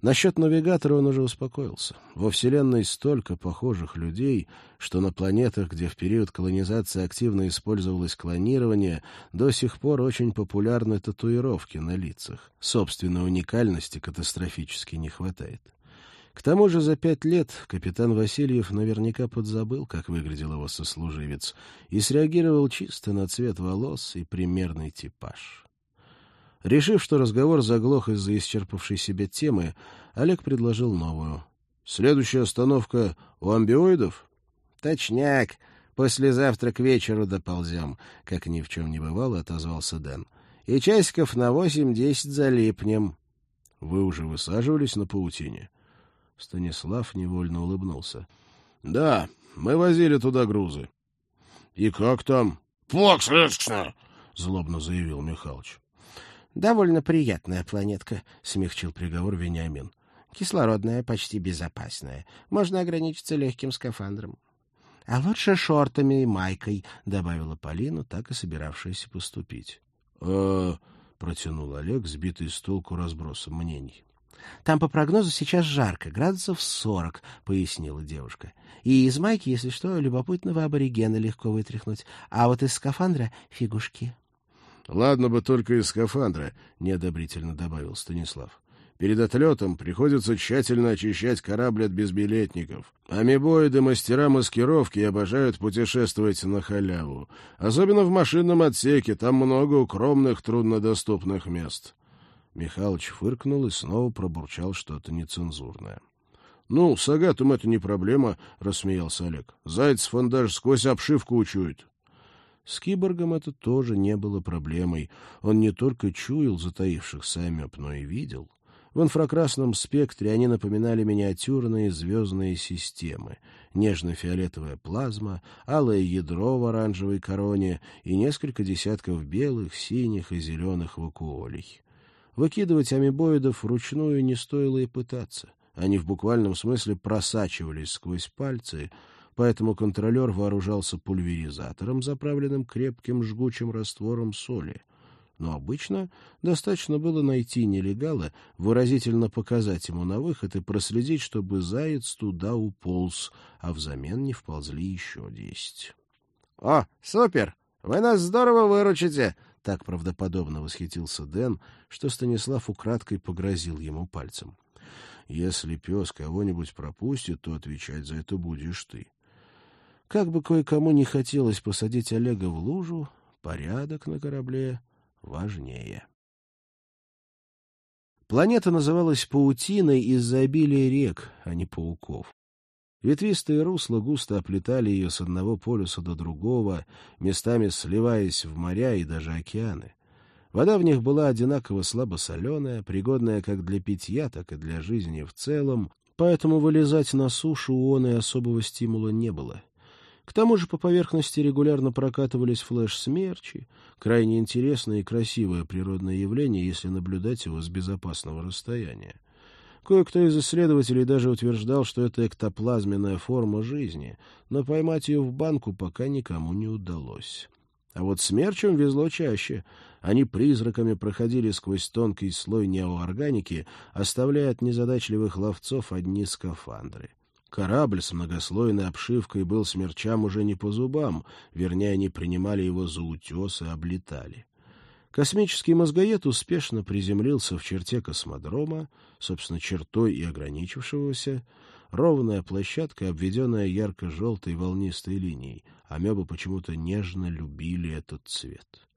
Насчет навигатора он уже успокоился. Во Вселенной столько похожих людей, что на планетах, где в период колонизации активно использовалось клонирование, до сих пор очень популярны татуировки на лицах. Собственной уникальности катастрофически не хватает. К тому же за пять лет капитан Васильев наверняка подзабыл, как выглядел его сослуживец, и среагировал чисто на цвет волос и примерный типаж. Решив, что разговор заглох из-за исчерпавшей себя темы, Олег предложил новую. «Следующая остановка у амбиоидов?» «Точняк. Послезавтра к вечеру доползем», — как ни в чем не бывало, отозвался Дэн. «И часиков на восемь-десять залипнем». «Вы уже высаживались на паутине?» Станислав невольно улыбнулся. «Да, мы возили туда грузы. И как там? — Отлично! — злобно заявил Михалыч. — Довольно приятная планетка, — смягчил приговор Вениамин. — Кислородная, почти безопасная. Можно ограничиться легким скафандром. — А лучше шортами и майкой, — добавила Полина, так и собиравшаяся поступить. — А... — протянул Олег, сбитый с толку разбросом мнений. — Там по прогнозу сейчас жарко, градусов сорок, — пояснила девушка. — И из майки, если что, любопытного аборигена легко вытряхнуть, а вот из скафандра — фигушки. — Ладно бы только из скафандра, — неодобрительно добавил Станислав. Перед отлетом приходится тщательно очищать корабль от безбилетников. Амебоиды мастера маскировки обожают путешествовать на халяву. Особенно в машинном отсеке, там много укромных, труднодоступных мест. Михалыч фыркнул и снова пробурчал что-то нецензурное. — Ну, с Агатом это не проблема, — рассмеялся Олег. — Зайцев он даже сквозь обшивку учует. С киборгом это тоже не было проблемой. Он не только чуял затаившихся амеб, но и видел. В инфракрасном спектре они напоминали миниатюрные звездные системы. Нежно-фиолетовая плазма, алое ядро в оранжевой короне и несколько десятков белых, синих и зеленых вакуолей. Выкидывать амебоидов вручную не стоило и пытаться. Они в буквальном смысле просачивались сквозь пальцы, поэтому контролер вооружался пульверизатором, заправленным крепким жгучим раствором соли но обычно достаточно было найти нелегала, выразительно показать ему на выход и проследить, чтобы заяц туда уполз, а взамен не вползли еще десять. — О, супер! Вы нас здорово выручите! — так правдоподобно восхитился Дэн, что Станислав украдкой погрозил ему пальцем. — Если пес кого-нибудь пропустит, то отвечать за это будешь ты. Как бы кое-кому не хотелось посадить Олега в лужу, порядок на корабле важнее. Планета называлась паутиной из-за обилия рек, а не пауков. Ветвистые русла густо оплетали ее с одного полюса до другого, местами сливаясь в моря и даже океаны. Вода в них была одинаково слабосоленая, пригодная как для питья, так и для жизни в целом, поэтому вылезать на сушу у он и особого стимула не было. К тому же по поверхности регулярно прокатывались флеш-смерчи, крайне интересное и красивое природное явление, если наблюдать его с безопасного расстояния. Кое-кто из исследователей даже утверждал, что это эктоплазменная форма жизни, но поймать ее в банку пока никому не удалось. А вот смерчам везло чаще. Они призраками проходили сквозь тонкий слой неоорганики, оставляя от незадачливых ловцов одни скафандры. Корабль с многослойной обшивкой был смерчам уже не по зубам, вернее, они принимали его за утес и облетали. Космический мозгоед успешно приземлился в черте космодрома, собственно, чертой и ограничившегося, ровная площадка, обведенная ярко-желтой волнистой линией. Амебы почему-то нежно любили этот цвет.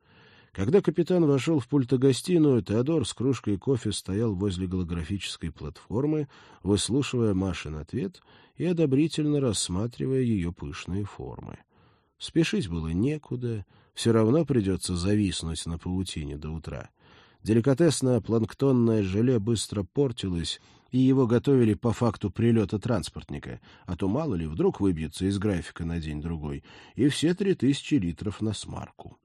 Когда капитан вошел в пультогостиную, Теодор с кружкой кофе стоял возле голографической платформы, выслушивая Машин ответ и одобрительно рассматривая ее пышные формы. Спешить было некуда, все равно придется зависнуть на паутине до утра. Деликатесное планктонное желе быстро портилось, и его готовили по факту прилета транспортника, а то мало ли вдруг выбьется из графика на день-другой, и все три тысячи литров на смарку.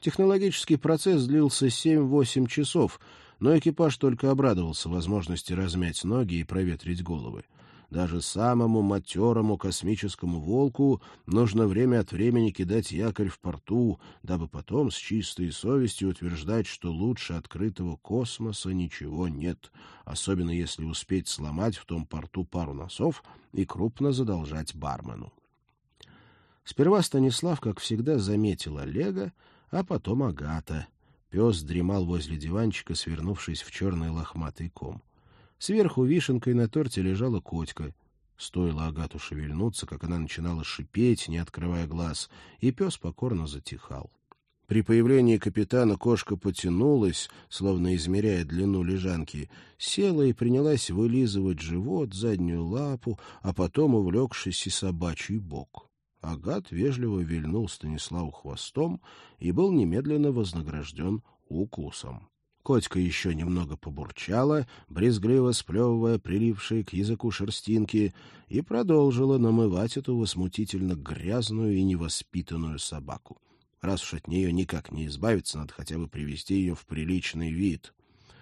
Технологический процесс длился 7-8 часов, но экипаж только обрадовался возможности размять ноги и проветрить головы. Даже самому матерому космическому волку нужно время от времени кидать якорь в порту, дабы потом с чистой совестью утверждать, что лучше открытого космоса ничего нет, особенно если успеть сломать в том порту пару носов и крупно задолжать бармену. Сперва Станислав, как всегда, заметил Олега, а потом Агата. Пес дремал возле диванчика, свернувшись в черный лохматый ком. Сверху вишенкой на торте лежала котика. Стоило Агату шевельнуться, как она начинала шипеть, не открывая глаз, и пес покорно затихал. При появлении капитана кошка потянулась, словно измеряя длину лежанки, села и принялась вылизывать живот, заднюю лапу, а потом, увлекшись, и собачий бок. Агат вежливо вильнул Станиславу хвостом и был немедленно вознагражден укусом. Котька еще немного побурчала, брезгливо сплевывая прилившие к языку шерстинки, и продолжила намывать эту возмутительно грязную и невоспитанную собаку. Раз уж от нее никак не избавиться, надо хотя бы привести ее в приличный вид.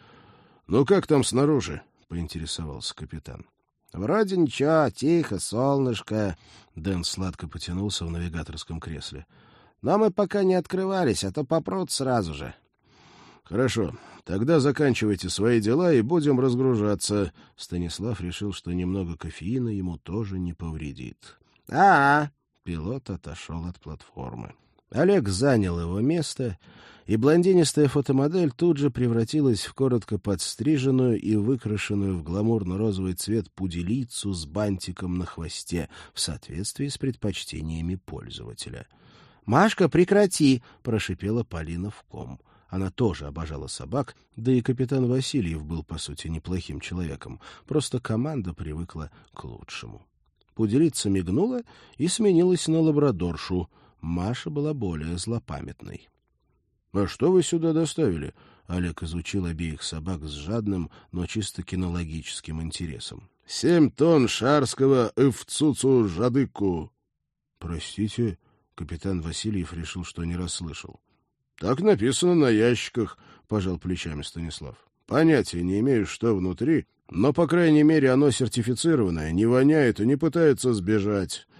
— Ну как там снаружи? — поинтересовался капитан. — Вроде ничего, тихо, солнышко. Дэн сладко потянулся в навигаторском кресле. — Но мы пока не открывались, а то попрут сразу же. — Хорошо, тогда заканчивайте свои дела и будем разгружаться. Станислав решил, что немного кофеина ему тоже не повредит. — А-а! Пилот отошел от платформы. Олег занял его место, и блондинистая фотомодель тут же превратилась в коротко подстриженную и выкрашенную в гламурно-розовый цвет пуделицу с бантиком на хвосте в соответствии с предпочтениями пользователя. «Машка, прекрати!» — прошипела Полина в ком. Она тоже обожала собак, да и капитан Васильев был, по сути, неплохим человеком. Просто команда привыкла к лучшему. Пуделица мигнула и сменилась на лабрадоршу. Маша была более злопамятной. — А что вы сюда доставили? — Олег изучил обеих собак с жадным, но чисто кинологическим интересом. — Семь тонн шарского эвцуцу жадыку. — Простите, — капитан Васильев решил, что не расслышал. — Так написано на ящиках, — пожал плечами Станислав. — Понятия не имею, что внутри, но, по крайней мере, оно сертифицированное, не воняет и не пытается сбежать. —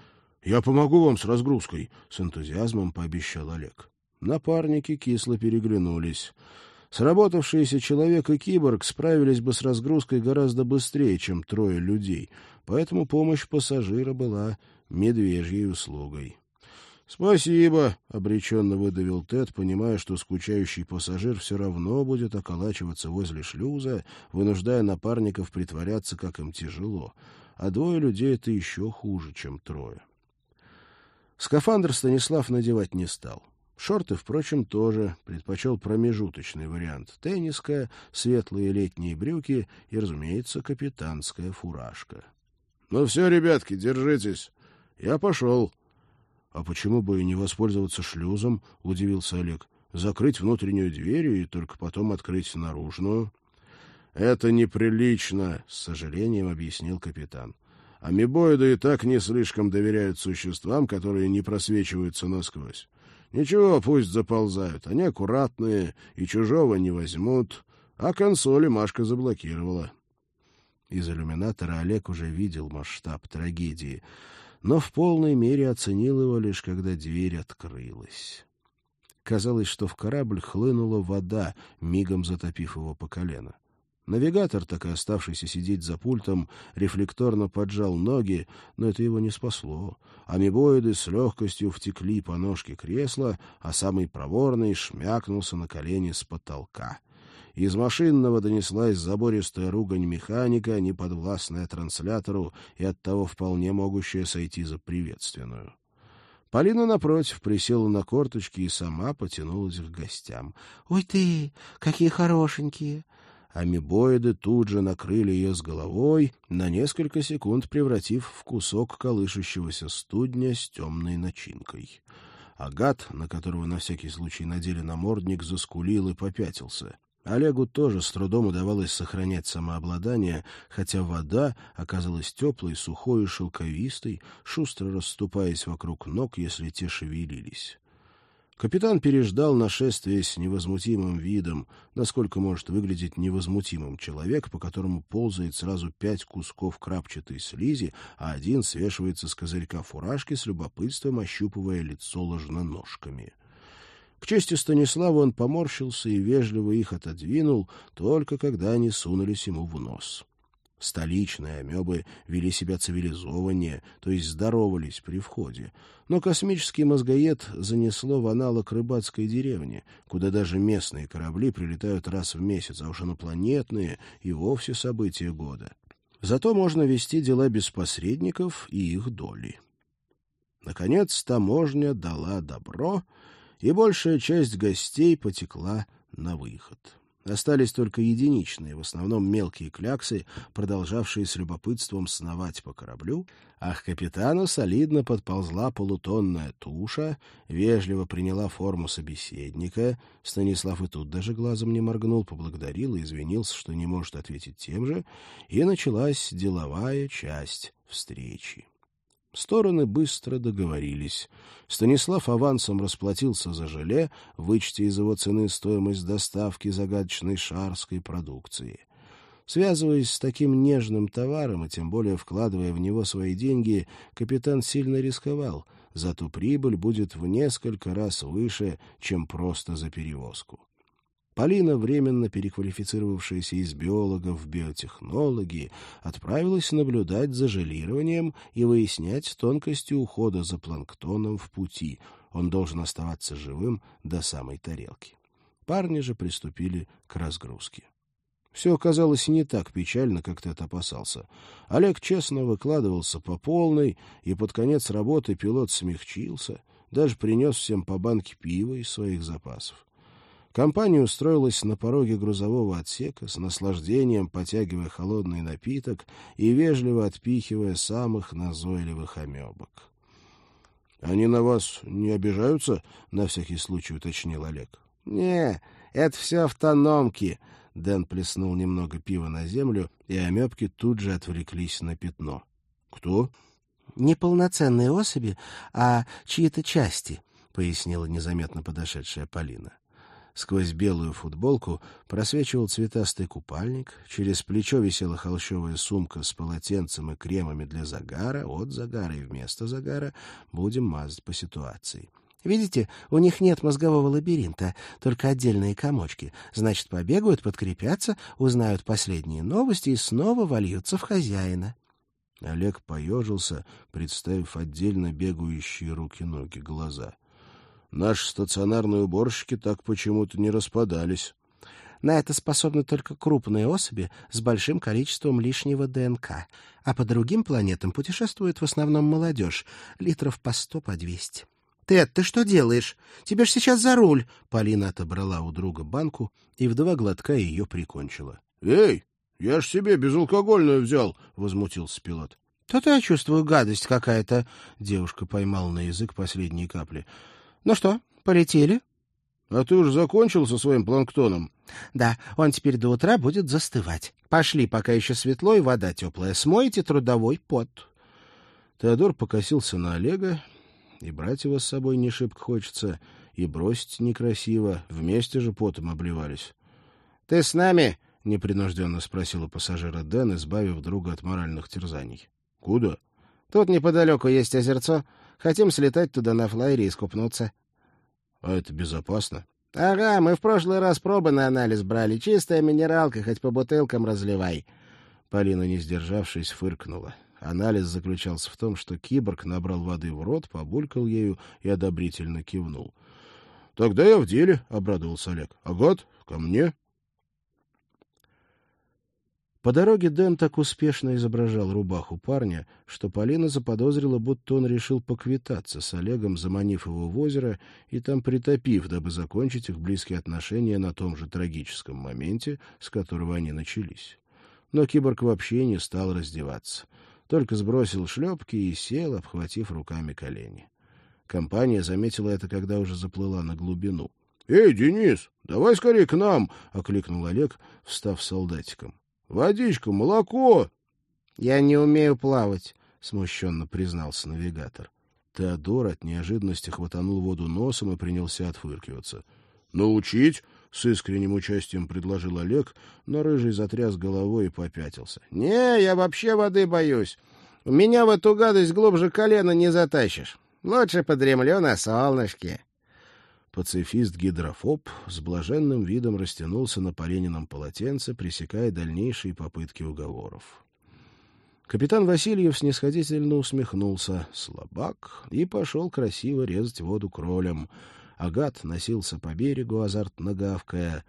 Я помогу вам с разгрузкой, — с энтузиазмом пообещал Олег. Напарники кисло переглянулись. Сработавшиеся человек и киборг справились бы с разгрузкой гораздо быстрее, чем трое людей, поэтому помощь пассажира была медвежьей услугой. — Спасибо, — обреченно выдавил Тед, понимая, что скучающий пассажир все равно будет околачиваться возле шлюза, вынуждая напарников притворяться, как им тяжело. А двое людей — это еще хуже, чем трое. Скафандр Станислав надевать не стал. Шорты, впрочем, тоже предпочел промежуточный вариант. Тенниска, светлые летние брюки и, разумеется, капитанская фуражка. — Ну все, ребятки, держитесь. Я пошел. — «А почему бы и не воспользоваться шлюзом?» — удивился Олег. «Закрыть внутреннюю дверь и только потом открыть наружную». «Это неприлично», — с сожалением объяснил капитан. «Амебоиды и так не слишком доверяют существам, которые не просвечиваются насквозь. Ничего, пусть заползают. Они аккуратные и чужого не возьмут. А консоли Машка заблокировала». Из иллюминатора Олег уже видел масштаб трагедии — но в полной мере оценил его лишь когда дверь открылась. Казалось, что в корабль хлынула вода, мигом затопив его по колено. Навигатор, так и оставшийся сидеть за пультом, рефлекторно поджал ноги, но это его не спасло. Амебоиды с легкостью втекли по ножке кресла, а самый проворный шмякнулся на колени с потолка. Из машинного донеслась забористая ругань механика, неподвластная транслятору и оттого вполне могущая сойти за приветственную. Полина, напротив, присела на корточки и сама потянулась к гостям. — Ой ты, какие хорошенькие! Амебоиды тут же накрыли ее с головой, на несколько секунд превратив в кусок колышущегося студня с темной начинкой. Агат, на которого на всякий случай надели намордник, заскулил и попятился. Олегу тоже с трудом удавалось сохранять самообладание, хотя вода оказалась теплой, сухой и шелковистой, шустро расступаясь вокруг ног, если те шевелились. Капитан переждал нашествие с невозмутимым видом, насколько может выглядеть невозмутимым человек, по которому ползает сразу пять кусков крапчатой слизи, а один свешивается с козырька фуражки с любопытством, ощупывая лицо ложноножками. — к чести Станислава он поморщился и вежливо их отодвинул, только когда они сунулись ему в нос. Столичные амебы вели себя цивилизованнее, то есть здоровались при входе. Но космический мозгоед занесло в аналог рыбацкой деревни, куда даже местные корабли прилетают раз в месяц, а уж инопланетные и вовсе события года. Зато можно вести дела без посредников и их доли. Наконец таможня дала добро — и большая часть гостей потекла на выход. Остались только единичные, в основном мелкие кляксы, продолжавшие с любопытством сновать по кораблю, а к капитану солидно подползла полутонная туша, вежливо приняла форму собеседника. Станислав и тут даже глазом не моргнул, поблагодарил и извинился, что не может ответить тем же, и началась деловая часть встречи. Стороны быстро договорились. Станислав авансом расплатился за желе, вычтя из его цены стоимость доставки загадочной шарской продукции. Связываясь с таким нежным товаром и тем более вкладывая в него свои деньги, капитан сильно рисковал, зато прибыль будет в несколько раз выше, чем просто за перевозку. Полина, временно переквалифицировавшаяся из биолога в биотехнологи, отправилась наблюдать за желированием и выяснять тонкости ухода за планктоном в пути. Он должен оставаться живым до самой тарелки. Парни же приступили к разгрузке. Все оказалось не так печально, как ты опасался. Олег честно выкладывался по полной, и под конец работы пилот смягчился, даже принес всем по банке пива из своих запасов. Компания устроилась на пороге грузового отсека, с наслаждением потягивая холодный напиток и вежливо отпихивая самых назойливых амебок. — Они на вас не обижаются? — на всякий случай уточнил Олег. — Не, это все автономки. Дэн плеснул немного пива на землю, и амебки тут же отвлеклись на пятно. — Кто? — Неполноценные особи, а чьи-то части, — пояснила незаметно подошедшая Полина. — Сквозь белую футболку просвечивал цветастый купальник, через плечо висела холщовая сумка с полотенцем и кремами для загара, от загара и вместо загара будем мазать по ситуации. Видите, у них нет мозгового лабиринта, только отдельные комочки. Значит, побегают, подкрепятся, узнают последние новости и снова вольются в хозяина. Олег поежился, представив отдельно бегающие руки-ноги, глаза — Наши стационарные уборщики так почему-то не распадались. На это способны только крупные особи с большим количеством лишнего ДНК, а по другим планетам путешествует в основном молодежь, литров по сто, по двести. «Тед, ты что делаешь? Тебе ж сейчас за руль!» Полина отобрала у друга банку и в два глотка ее прикончила. «Эй, я ж себе безалкогольную взял!» — возмутился пилот. «То-то я чувствую гадость какая-то!» Девушка поймала на язык последние капли. Ну что, полетели? — А ты уже закончил со своим планктоном? — Да, он теперь до утра будет застывать. Пошли, пока еще светло и вода теплая. Смойте трудовой пот. Теодор покосился на Олега, и брать его с собой не шибко хочется, и бросить некрасиво. Вместе же потом обливались. — Ты с нами? — непринужденно спросил у пассажира Дэн, избавив друга от моральных терзаний. — Куда? — Тут неподалеку есть озерцо. Хотим слетать туда на флайере и скупнуться. — А это безопасно? — Ага, мы в прошлый раз пробы на анализ брали. Чистая минералка, хоть по бутылкам разливай. Полина, не сдержавшись, фыркнула. Анализ заключался в том, что киборг набрал воды в рот, побулькал ею и одобрительно кивнул. — Тогда я в деле, — обрадовался Олег. — Агат, ко мне. По дороге Дэн так успешно изображал рубаху парня, что Полина заподозрила, будто он решил поквитаться с Олегом, заманив его в озеро и там притопив, дабы закончить их близкие отношения на том же трагическом моменте, с которого они начались. Но киборг вообще не стал раздеваться, только сбросил шлепки и сел, обхватив руками колени. Компания заметила это, когда уже заплыла на глубину. — Эй, Денис, давай скорее к нам! — окликнул Олег, встав солдатиком. Водичка, молоко. — Я не умею плавать, — смущенно признался навигатор. Теодор от неожиданности хватанул воду носом и принялся отфыркиваться. — Научить? — с искренним участием предложил Олег, но Рыжий затряс головой и попятился. — Не, я вообще воды боюсь. У меня в эту гадость глубже колена не затащишь. Лучше подремлю на солнышке. Пацифист-гидрофоб с блаженным видом растянулся на Поленином полотенце, пресекая дальнейшие попытки уговоров. Капитан Васильев снисходительно усмехнулся, слабак, и пошел красиво резать воду кролем. Агат носился по берегу, азартно гавкая.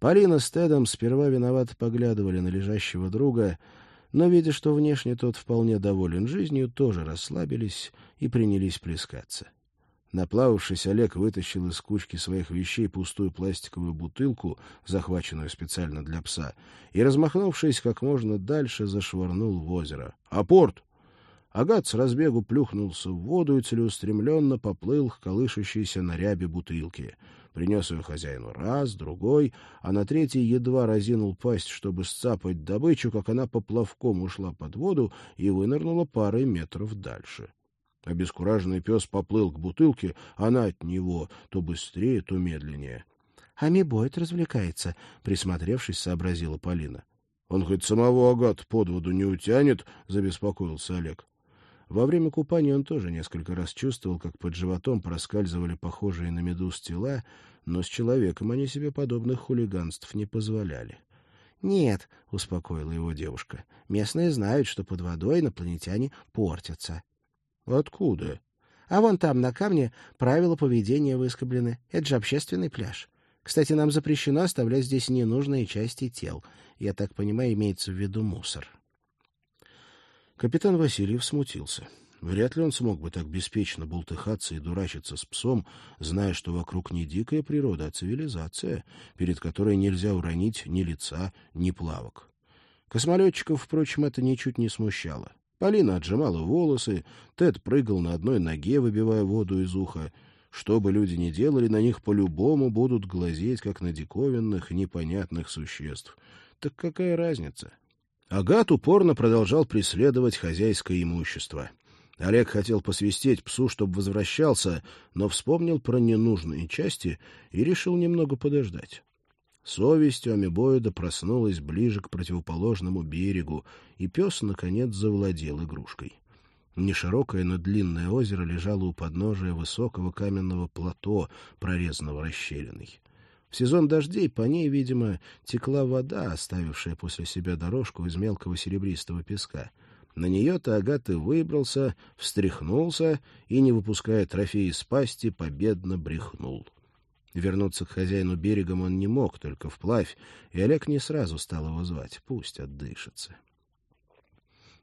Полина с Тедом сперва виновато поглядывали на лежащего друга, но, видя, что внешне тот вполне доволен жизнью, тоже расслабились и принялись плескаться. Наплававшись, Олег вытащил из кучки своих вещей пустую пластиковую бутылку, захваченную специально для пса, и, размахнувшись как можно дальше, зашвырнул в озеро. «Апорт!» Агат с разбегу плюхнулся в воду и целеустремленно поплыл к колышущейся на рябе бутылке. Принес ее хозяину раз, другой, а на третий едва разинул пасть, чтобы сцапать добычу, как она поплавком ушла под воду и вынырнула парой метров дальше. Обескураженный пес поплыл к бутылке, она от него то быстрее, то медленнее. — А Мибойт развлекается, — присмотревшись, сообразила Полина. — Он хоть самого агат под воду не утянет, — забеспокоился Олег. Во время купания он тоже несколько раз чувствовал, как под животом проскальзывали похожие на медуз тела, но с человеком они себе подобных хулиганств не позволяли. — Нет, — успокоила его девушка, — местные знают, что под водой инопланетяне портятся. Откуда? А вон там, на камне, правила поведения выскоблены. Это же общественный пляж. Кстати, нам запрещено оставлять здесь ненужные части тел. Я так понимаю, имеется в виду мусор. Капитан Васильев смутился. Вряд ли он смог бы так беспечно бултыхаться и дурачиться с псом, зная, что вокруг не дикая природа, а цивилизация, перед которой нельзя уронить ни лица, ни плавок. Космолетчиков, впрочем, это ничуть не смущало. Полина отжимала волосы, Тед прыгал на одной ноге, выбивая воду из уха. Что бы люди ни делали, на них по-любому будут глазеть, как на диковинных, непонятных существ. Так какая разница? Агат упорно продолжал преследовать хозяйское имущество. Олег хотел посвистеть псу, чтобы возвращался, но вспомнил про ненужные части и решил немного подождать. Совесть у амебоида проснулась ближе к противоположному берегу, и пес, наконец, завладел игрушкой. Неширокое, но длинное озеро лежало у подножия высокого каменного плато, прорезанного расщелиной. В сезон дождей по ней, видимо, текла вода, оставившая после себя дорожку из мелкого серебристого песка. На нее-то Агат выбрался, встряхнулся и, не выпуская трофей из пасти, победно брехнул. Вернуться к хозяину берегом он не мог, только вплавь, и Олег не сразу стал его звать. Пусть отдышится.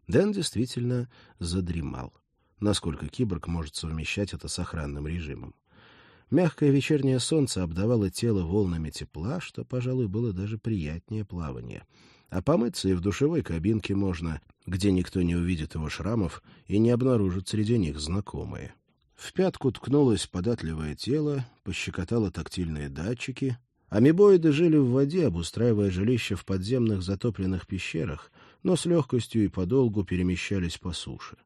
Дэн действительно задремал. Насколько киборг может совмещать это с охранным режимом? Мягкое вечернее солнце обдавало тело волнами тепла, что, пожалуй, было даже приятнее плавания. А помыться и в душевой кабинке можно, где никто не увидит его шрамов и не обнаружит среди них знакомые. В пятку ткнулось податливое тело, пощекотало тактильные датчики. Амебоиды жили в воде, обустраивая жилища в подземных затопленных пещерах, но с легкостью и подолгу перемещались по суше.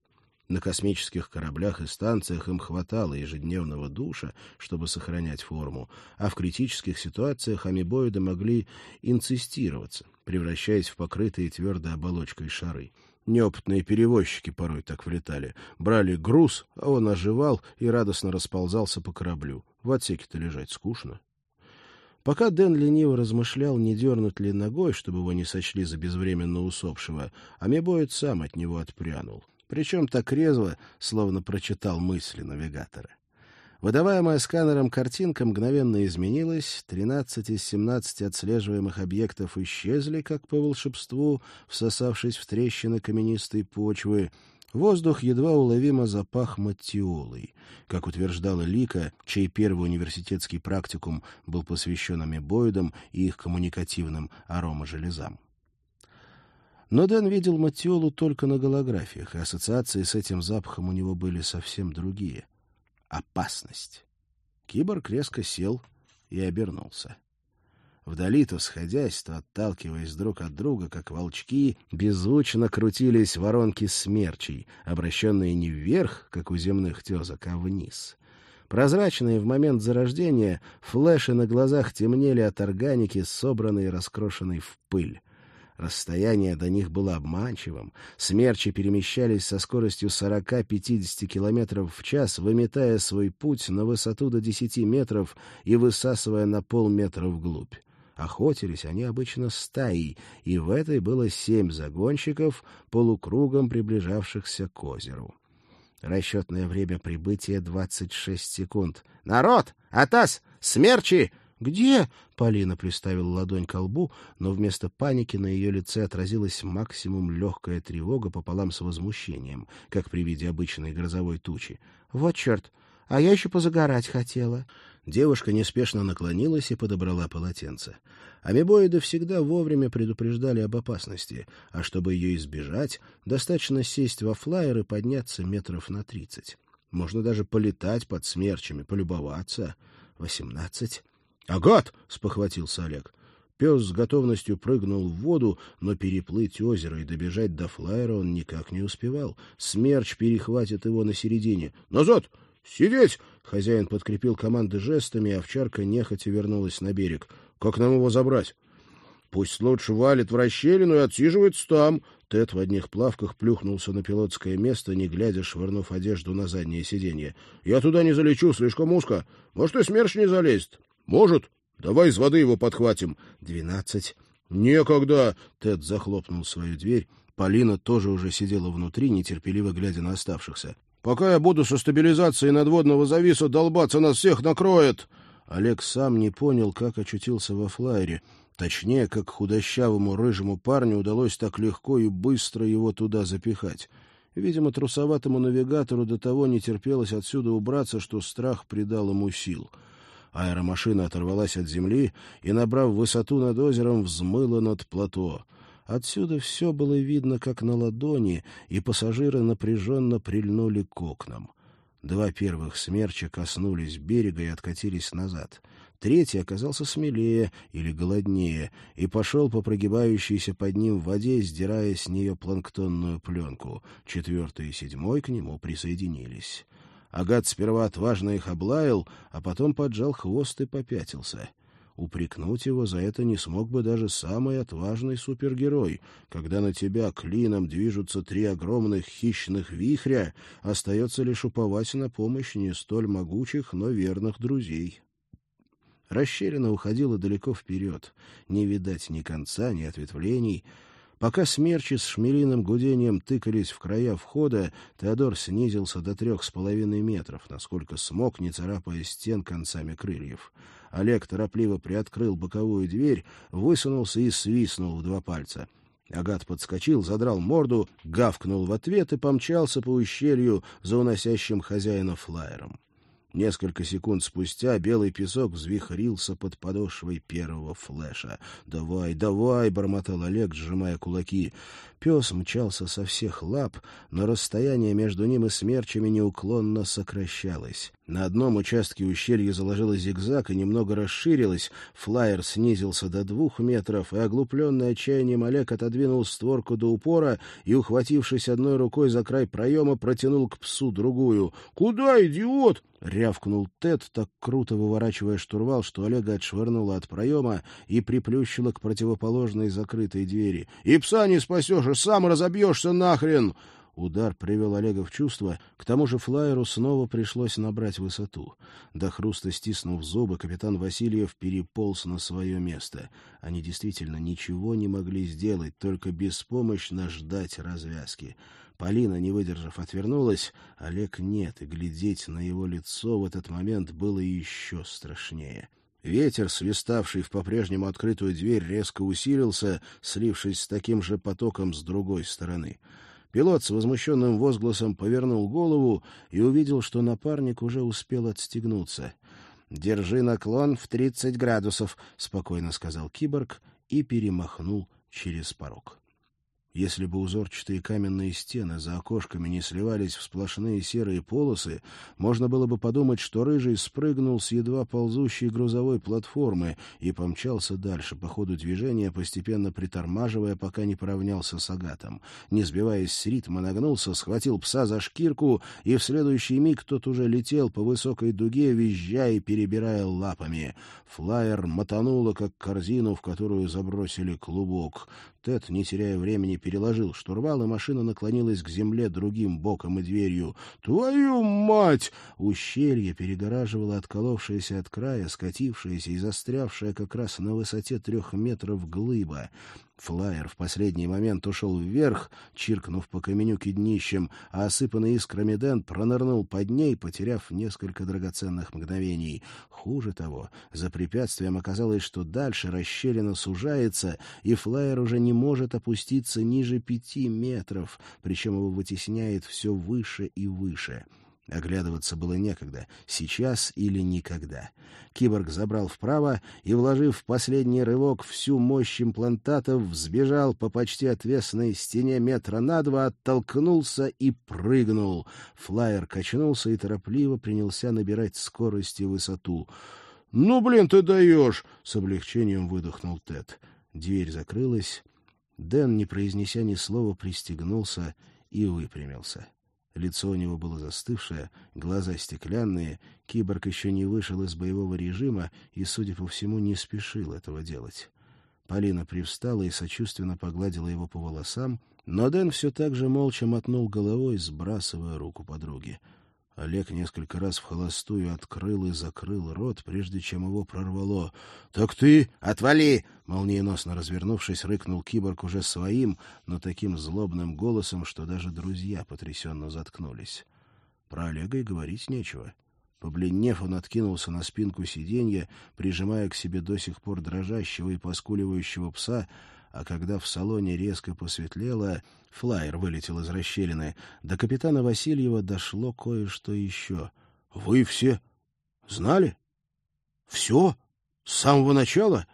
На космических кораблях и станциях им хватало ежедневного душа, чтобы сохранять форму, а в критических ситуациях амебоиды могли инцистироваться, превращаясь в покрытые твердой оболочкой шары — Неопытные перевозчики порой так влетали. Брали груз, а он оживал и радостно расползался по кораблю. В отсеке-то лежать скучно. Пока Дэн лениво размышлял, не дернуть ли ногой, чтобы его не сочли за безвременно усопшего, амебоид сам от него отпрянул. Причем так резво, словно прочитал мысли навигатора. Выдаваемая сканером картинка мгновенно изменилась, 13 из 17 отслеживаемых объектов исчезли, как по волшебству, всосавшись в трещины каменистой почвы. Воздух едва уловимо запах матиолой. Как утверждала Лика, чей первый университетский практикум был посвящен амебоидам и их коммуникативным аромажелезам. Но Дэн видел матиолу только на голографиях, и ассоциации с этим запахом у него были совсем другие — опасность. Киборг резко сел и обернулся. Вдали, то сходясь, то отталкиваясь друг от друга, как волчки, беззвучно крутились воронки смерчей, обращенные не вверх, как у земных тезок, а вниз. Прозрачные в момент зарождения, флеши на глазах темнели от органики, собранной и раскрошенной в пыль. Расстояние до них было обманчивым. Смерчи перемещались со скоростью 40-50 км в час, выметая свой путь на высоту до 10 метров и высасывая на полметра вглубь. Охотились они обычно стаей, и в этой было семь загонщиков, полукругом приближавшихся к озеру. Расчетное время прибытия — 26 секунд. «Народ! Атас! Смерчи!» «Где?» — Полина приставила ладонь к лбу, но вместо паники на ее лице отразилась максимум легкая тревога пополам с возмущением, как при виде обычной грозовой тучи. «Вот черт! а я еще позагорать хотела. Девушка неспешно наклонилась и подобрала полотенце. Амебоиды всегда вовремя предупреждали об опасности, а чтобы ее избежать, достаточно сесть во флайер и подняться метров на тридцать. Можно даже полетать под смерчами, полюбоваться. Восемнадцать. «Агат!» — спохватился Олег. Пес с готовностью прыгнул в воду, но переплыть озеро и добежать до флайера он никак не успевал. Смерч перехватит его на середине. «Назад! Сидеть!» Хозяин подкрепил команды жестами, и овчарка нехотя вернулась на берег. «Как нам его забрать?» «Пусть лучше валит в расщелину и отсиживается там». Тед в одних плавках плюхнулся на пилотское место, не глядя, швырнув одежду на заднее сиденье. «Я туда не залечу, слишком узко. Может, и смерч не залезет?» «Может. Давай из воды его подхватим. Двенадцать. Некогда. Тед захлопнул свою дверь. Полина тоже уже сидела внутри, нетерпеливо глядя на оставшихся. Пока я буду со стабилизацией надводного зависа долбаться, нас всех накроет. Олег сам не понял, как очутился во флайере. Точнее, как худощавому рыжему парню удалось так легко и быстро его туда запихать. Видимо, трусоватому навигатору до того не терпелось отсюда убраться, что страх придал ему сил. — Аэромашина оторвалась от земли и, набрав высоту над озером, взмыла над плато. Отсюда все было видно, как на ладони, и пассажиры напряженно прильнули к окнам. Два первых смерча коснулись берега и откатились назад. Третий оказался смелее или голоднее и пошел по прогибающейся под ним воде, сдирая с нее планктонную пленку. Четвертый и седьмой к нему присоединились. Агат сперва отважно их облаял, а потом поджал хвост и попятился. Упрекнуть его за это не смог бы даже самый отважный супергерой. Когда на тебя клином движутся три огромных хищных вихря, остается лишь уповать на помощь не столь могучих, но верных друзей. Расщелина уходила далеко вперед. Не видать ни конца, ни ответвлений — Пока смерчи с шмелиным гудением тыкались в края входа, Теодор снизился до трех с половиной метров, насколько смог, не царапая стен концами крыльев. Олег торопливо приоткрыл боковую дверь, высунулся и свистнул в два пальца. Агат подскочил, задрал морду, гавкнул в ответ и помчался по ущелью за уносящим хозяина флайером. Несколько секунд спустя белый песок взвихрился под подошвой первого флеша. «Давай, давай!» — бормотал Олег, сжимая кулаки. Пес мчался со всех лап, но расстояние между ним и смерчами неуклонно сокращалось. На одном участке ущелье заложило зигзаг и немного расширилось, флайер снизился до двух метров, и оглупленный отчаянием Олег отодвинул створку до упора и, ухватившись одной рукой за край проема, протянул к псу другую. «Куда, идиот?» — рявкнул Тед, так круто выворачивая штурвал, что Олега отшвырнуло от проема и приплющило к противоположной закрытой двери. «И пса не спасешь, и сам разобьешься нахрен!» Удар привел Олега в чувство, к тому же флайеру снова пришлось набрать высоту. До хруста стиснув зубы, капитан Васильев переполз на свое место. Они действительно ничего не могли сделать, только беспомощно ждать развязки. Полина, не выдержав, отвернулась. Олег нет, и глядеть на его лицо в этот момент было еще страшнее. Ветер, свиставший в по-прежнему открытую дверь, резко усилился, слившись с таким же потоком с другой стороны. Пилот с возмущенным возгласом повернул голову и увидел, что напарник уже успел отстегнуться. «Держи наклон в тридцать градусов», — спокойно сказал киборг и перемахнул через порог. Если бы узорчатые каменные стены за окошками не сливались в сплошные серые полосы, можно было бы подумать, что Рыжий спрыгнул с едва ползущей грузовой платформы и помчался дальше по ходу движения, постепенно притормаживая, пока не поравнялся с Агатом. Не сбиваясь с ритма, нагнулся, схватил пса за шкирку, и в следующий миг тот уже летел по высокой дуге, визжая и перебирая лапами. Флайер мотануло, как корзину, в которую забросили клубок. Тед, не теряя времени, переложил штурвал, и машина наклонилась к земле другим боком и дверью. «Твою мать!» Ущелье перегораживало отколовшееся от края, скатившееся и застрявшее как раз на высоте трех метров глыба. Флайер в последний момент ушел вверх, чиркнув по каменюке днищем, а осыпанный искрами Дэн пронырнул под ней, потеряв несколько драгоценных мгновений. Хуже того, за препятствием оказалось, что дальше расщелина сужается, и флайер уже не может опуститься ниже пяти метров, причем его вытесняет все выше и выше. Оглядываться было некогда. Сейчас или никогда. Киборг забрал вправо и, вложив в последний рывок всю мощь имплантатов, взбежал по почти отвесной стене метра на два, оттолкнулся и прыгнул. Флайер качнулся и торопливо принялся набирать скорость и высоту. «Ну, блин, ты даешь!» — с облегчением выдохнул Тед. Дверь закрылась. Дэн, не произнеся ни слова, пристегнулся и выпрямился. Лицо у него было застывшее, глаза стеклянные, киборг еще не вышел из боевого режима и, судя по всему, не спешил этого делать. Полина привстала и сочувственно погладила его по волосам, но Дэн все так же молча мотнул головой, сбрасывая руку подруги. Олег несколько раз в холостую открыл и закрыл рот, прежде чем его прорвало. — Так ты... — Отвали! — молниеносно развернувшись, рыкнул киборг уже своим, но таким злобным голосом, что даже друзья потрясенно заткнулись. Про Олега и говорить нечего. Побледнев, он откинулся на спинку сиденья, прижимая к себе до сих пор дрожащего и поскуливающего пса, а когда в салоне резко посветлело, флайер вылетел из расщелины, до капитана Васильева дошло кое-что еще. — Вы все знали? Все? С самого начала?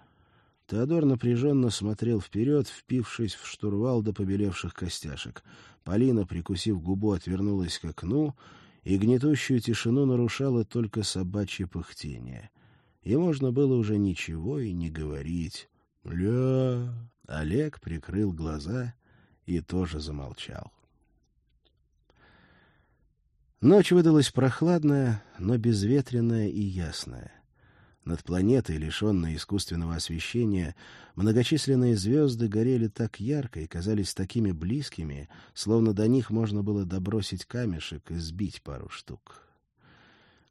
Теодор напряженно смотрел вперед, впившись в штурвал до побелевших костяшек. Полина, прикусив губу, отвернулась к окну, и гнетущую тишину нарушало только собачье пыхтение. И можно было уже ничего и не говорить. «Ля...» Олег прикрыл глаза и тоже замолчал. Ночь выдалась прохладная, но безветренная и ясная. Над планетой, лишенной искусственного освещения, многочисленные звезды горели так ярко и казались такими близкими, словно до них можно было добросить камешек и сбить пару штук.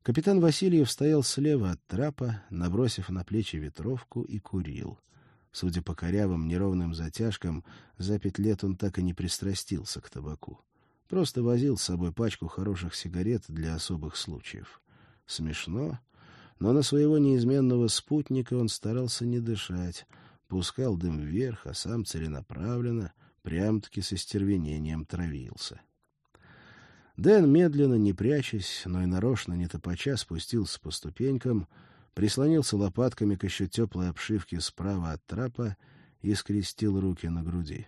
Капитан Васильев стоял слева от трапа, набросив на плечи ветровку и курил. Судя по корявым неровным затяжкам, за пять лет он так и не пристрастился к табаку. Просто возил с собой пачку хороших сигарет для особых случаев. Смешно, но на своего неизменного спутника он старался не дышать, пускал дым вверх, а сам целенаправленно, прям-таки со стервенением травился. Дэн, медленно, не прячась, но и нарочно не топача, спустился по ступенькам — прислонился лопатками к еще теплой обшивке справа от трапа и скрестил руки на груди.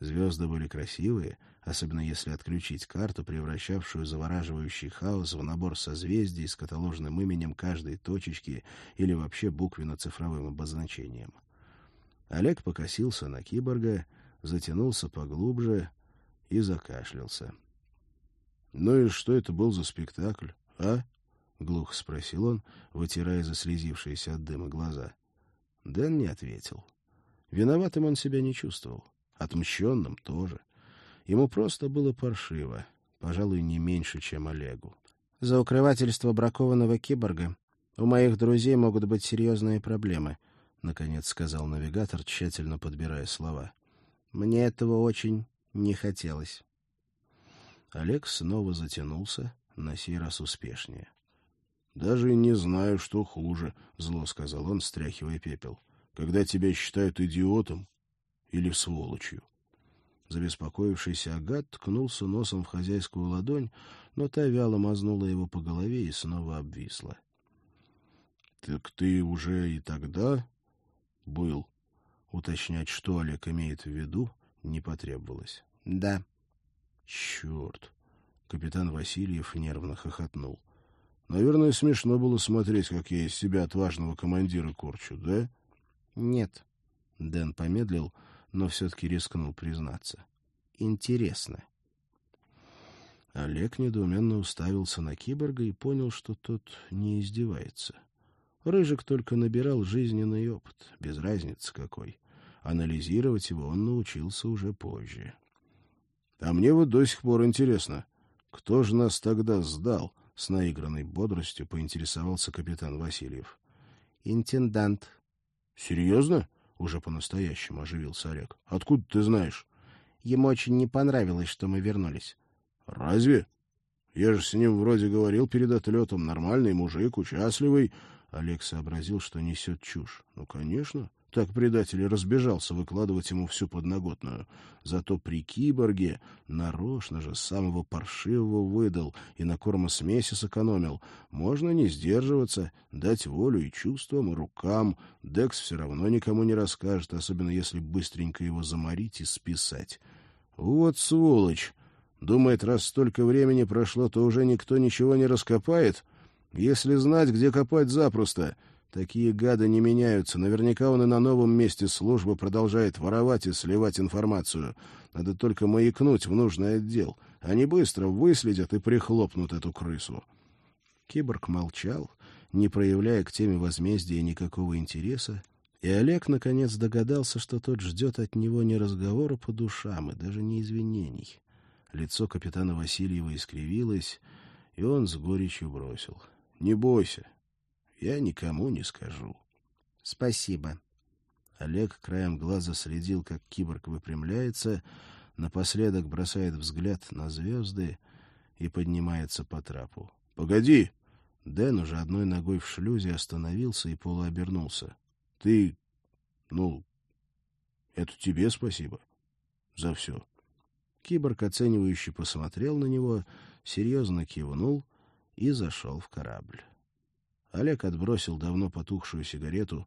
Звезды были красивые, особенно если отключить карту, превращавшую завораживающий хаос в набор созвездий с каталожным именем каждой точечки или вообще буквенно-цифровым обозначением. Олег покосился на киборга, затянулся поглубже и закашлялся. — Ну и что это был за спектакль, а? — глухо спросил он, вытирая заслезившиеся от дыма глаза. Дэн не ответил. Виноватым он себя не чувствовал. Отмщенным тоже. Ему просто было паршиво, пожалуй, не меньше, чем Олегу. — За укрывательство бракованного киборга у моих друзей могут быть серьезные проблемы, — наконец сказал навигатор, тщательно подбирая слова. — Мне этого очень не хотелось. Олег снова затянулся, на сей раз успешнее. Даже не знаю, что хуже, — зло сказал он, стряхивая пепел. — Когда тебя считают идиотом или сволочью. Забеспокоившийся Агат ткнулся носом в хозяйскую ладонь, но та вяло мазнула его по голове и снова обвисла. — Так ты уже и тогда был? Уточнять, что Олег имеет в виду, не потребовалось. — Да. — Черт! Капитан Васильев нервно хохотнул. Наверное, смешно было смотреть, как я из себя отважного командира корчу, да? — Нет. Дэн помедлил, но все-таки рискнул признаться. — Интересно. Олег недоуменно уставился на киборга и понял, что тот не издевается. Рыжик только набирал жизненный опыт, без разницы какой. Анализировать его он научился уже позже. — А мне вот до сих пор интересно, кто же нас тогда сдал? — с наигранной бодростью поинтересовался капитан Васильев. «Интендант». «Серьезно?» — уже по-настоящему оживился Олег. «Откуда ты знаешь?» «Ему очень не понравилось, что мы вернулись». «Разве? Я же с ним вроде говорил перед отлетом. Нормальный мужик, участливый». Олег сообразил, что несет чушь. «Ну, конечно. Так предатель разбежался выкладывать ему всю подноготную. Зато при киборге нарочно же самого паршивого выдал и на кормосмеси сэкономил. Можно не сдерживаться, дать волю и чувствам, и рукам. Декс все равно никому не расскажет, особенно если быстренько его заморить и списать. Вот сволочь! Думает, раз столько времени прошло, то уже никто ничего не раскопает? Если знать, где копать запросто — Такие гады не меняются. Наверняка он и на новом месте службы продолжает воровать и сливать информацию. Надо только маякнуть в нужный отдел. Они быстро выследят и прихлопнут эту крысу. Киборг молчал, не проявляя к теме возмездия никакого интереса, и Олег наконец догадался, что тот ждет от него не разговора по душам и даже не извинений. Лицо капитана Васильева искривилось, и он с горечью бросил. — Не бойся, я никому не скажу. — Спасибо. Олег краем глаза следил, как киборг выпрямляется, напоследок бросает взгляд на звезды и поднимается по трапу. — Погоди! Дэн уже одной ногой в шлюзе остановился и полуобернулся. — Ты... ну... Это тебе спасибо. За все. Киборг, оценивающе посмотрел на него, серьезно кивнул и зашел в корабль. Олег отбросил давно потухшую сигарету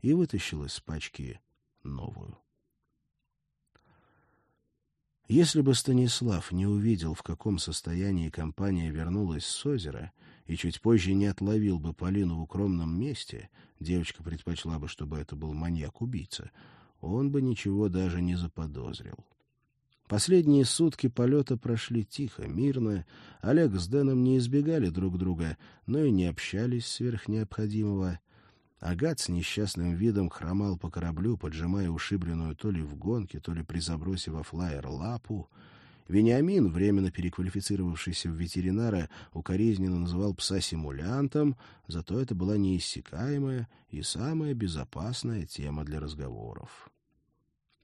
и вытащил из пачки новую. Если бы Станислав не увидел, в каком состоянии компания вернулась с озера, и чуть позже не отловил бы Полину в укромном месте, девочка предпочла бы, чтобы это был маньяк-убийца, он бы ничего даже не заподозрил. Последние сутки полета прошли тихо, мирно. Олег с Дэном не избегали друг друга, но и не общались сверх необходимого. Агат с несчастным видом хромал по кораблю, поджимая ушибленную то ли в гонке, то ли при забросе во флайер лапу. Вениамин, временно переквалифицировавшийся в ветеринара, укоризненно называл пса симулянтом, зато это была неиссякаемая и самая безопасная тема для разговоров.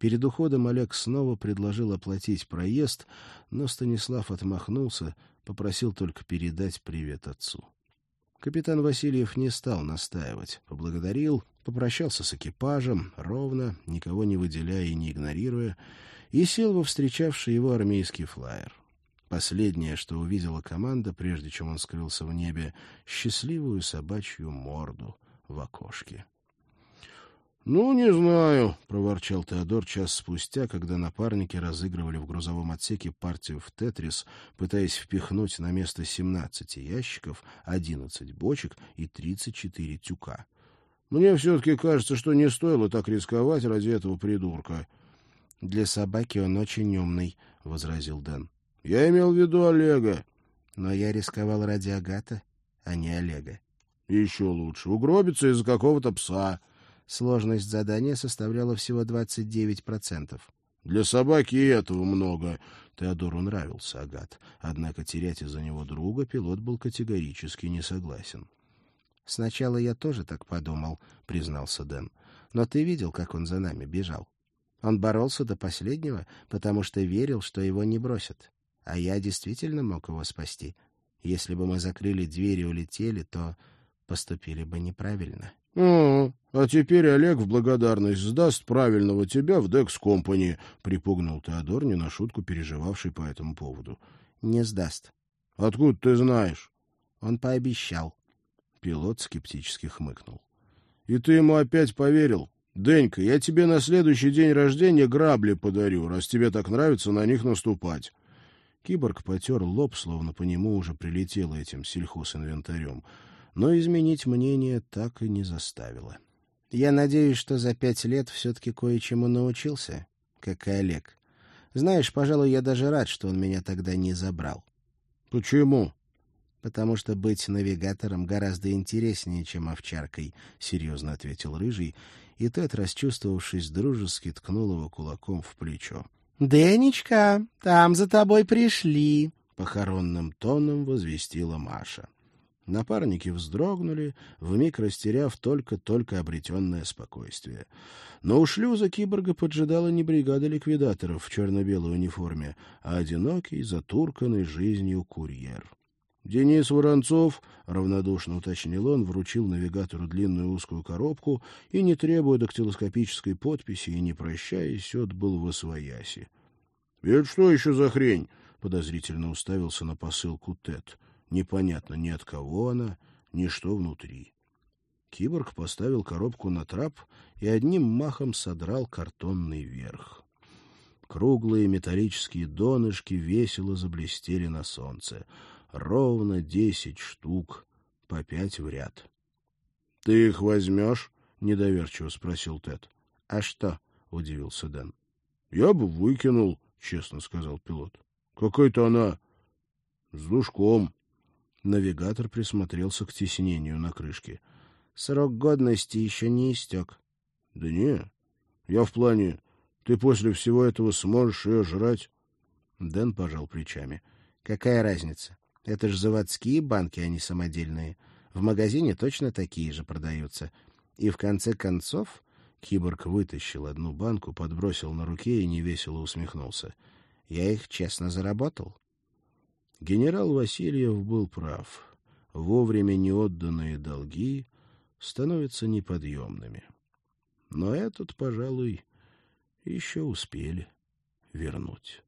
Перед уходом Олег снова предложил оплатить проезд, но Станислав отмахнулся, попросил только передать привет отцу. Капитан Васильев не стал настаивать, поблагодарил, попрощался с экипажем, ровно, никого не выделяя и не игнорируя, и сел во встречавший его армейский флайер. Последнее, что увидела команда, прежде чем он скрылся в небе, счастливую собачью морду в окошке. — Ну, не знаю, — проворчал Теодор час спустя, когда напарники разыгрывали в грузовом отсеке партию в «Тетрис», пытаясь впихнуть на место 17 ящиков, 11 бочек и 34 тюка. — Мне все-таки кажется, что не стоило так рисковать ради этого придурка. — Для собаки он очень умный, — возразил Дэн. — Я имел в виду Олега. — Но я рисковал ради Агата, а не Олега. — Еще лучше. Угробиться из-за какого-то пса. — Сложность задания составляла всего 29%. «Для собаки и этого много». Теодору нравился Агат, однако терять из-за него друга пилот был категорически не согласен. «Сначала я тоже так подумал», — признался Дэн. «Но ты видел, как он за нами бежал? Он боролся до последнего, потому что верил, что его не бросят. А я действительно мог его спасти. Если бы мы закрыли дверь и улетели, то поступили бы неправильно». «А, а теперь Олег в благодарность сдаст правильного тебя в Декс Компани», — припугнул Теодор, не на шутку переживавший по этому поводу. «Не сдаст». «Откуда ты знаешь?» «Он пообещал». Пилот скептически хмыкнул. «И ты ему опять поверил? Денька, я тебе на следующий день рождения грабли подарю, раз тебе так нравится на них наступать». Киборг потер лоб, словно по нему уже прилетело этим сельхозинвентарем но изменить мнение так и не заставило. Я надеюсь, что за пять лет все-таки кое-чему научился, как и Олег. Знаешь, пожалуй, я даже рад, что он меня тогда не забрал. — Почему? — Потому что быть навигатором гораздо интереснее, чем овчаркой, — серьезно ответил Рыжий, и тот, расчувствовавшись дружески, ткнул его кулаком в плечо. — Денечка, там за тобой пришли, — похоронным тоном возвестила Маша. Напарники вздрогнули, вмиг растеряв только-только обретенное спокойствие. Но у шлюза киборга поджидала не бригада ликвидаторов в черно-белой униформе, а одинокий, затурканный жизнью курьер. Денис Воронцов, — равнодушно уточнил он, вручил навигатору длинную узкую коробку и, не требуя дактилоскопической подписи и не прощаясь, отбыл в освояси. — Это что еще за хрень? — подозрительно уставился на посылку Тед. Непонятно ни от кого она, ни что внутри. Киборг поставил коробку на трап и одним махом содрал картонный верх. Круглые металлические донышки весело заблестели на солнце. Ровно десять штук, по пять в ряд. — Ты их возьмешь? — недоверчиво спросил Тед. — А что? — удивился Дэн. — Я бы выкинул, — честно сказал пилот. — Какая-то она с душком. Навигатор присмотрелся к теснению на крышке. — Срок годности еще не истек. — Да не, я в плане, ты после всего этого сможешь ее жрать. Дэн пожал плечами. — Какая разница? Это же заводские банки, а не самодельные. В магазине точно такие же продаются. И в конце концов киборг вытащил одну банку, подбросил на руке и невесело усмехнулся. Я их честно заработал. Генерал Васильев был прав. Вовремя неотданные долги становятся неподъемными. Но этот, пожалуй, еще успели вернуть.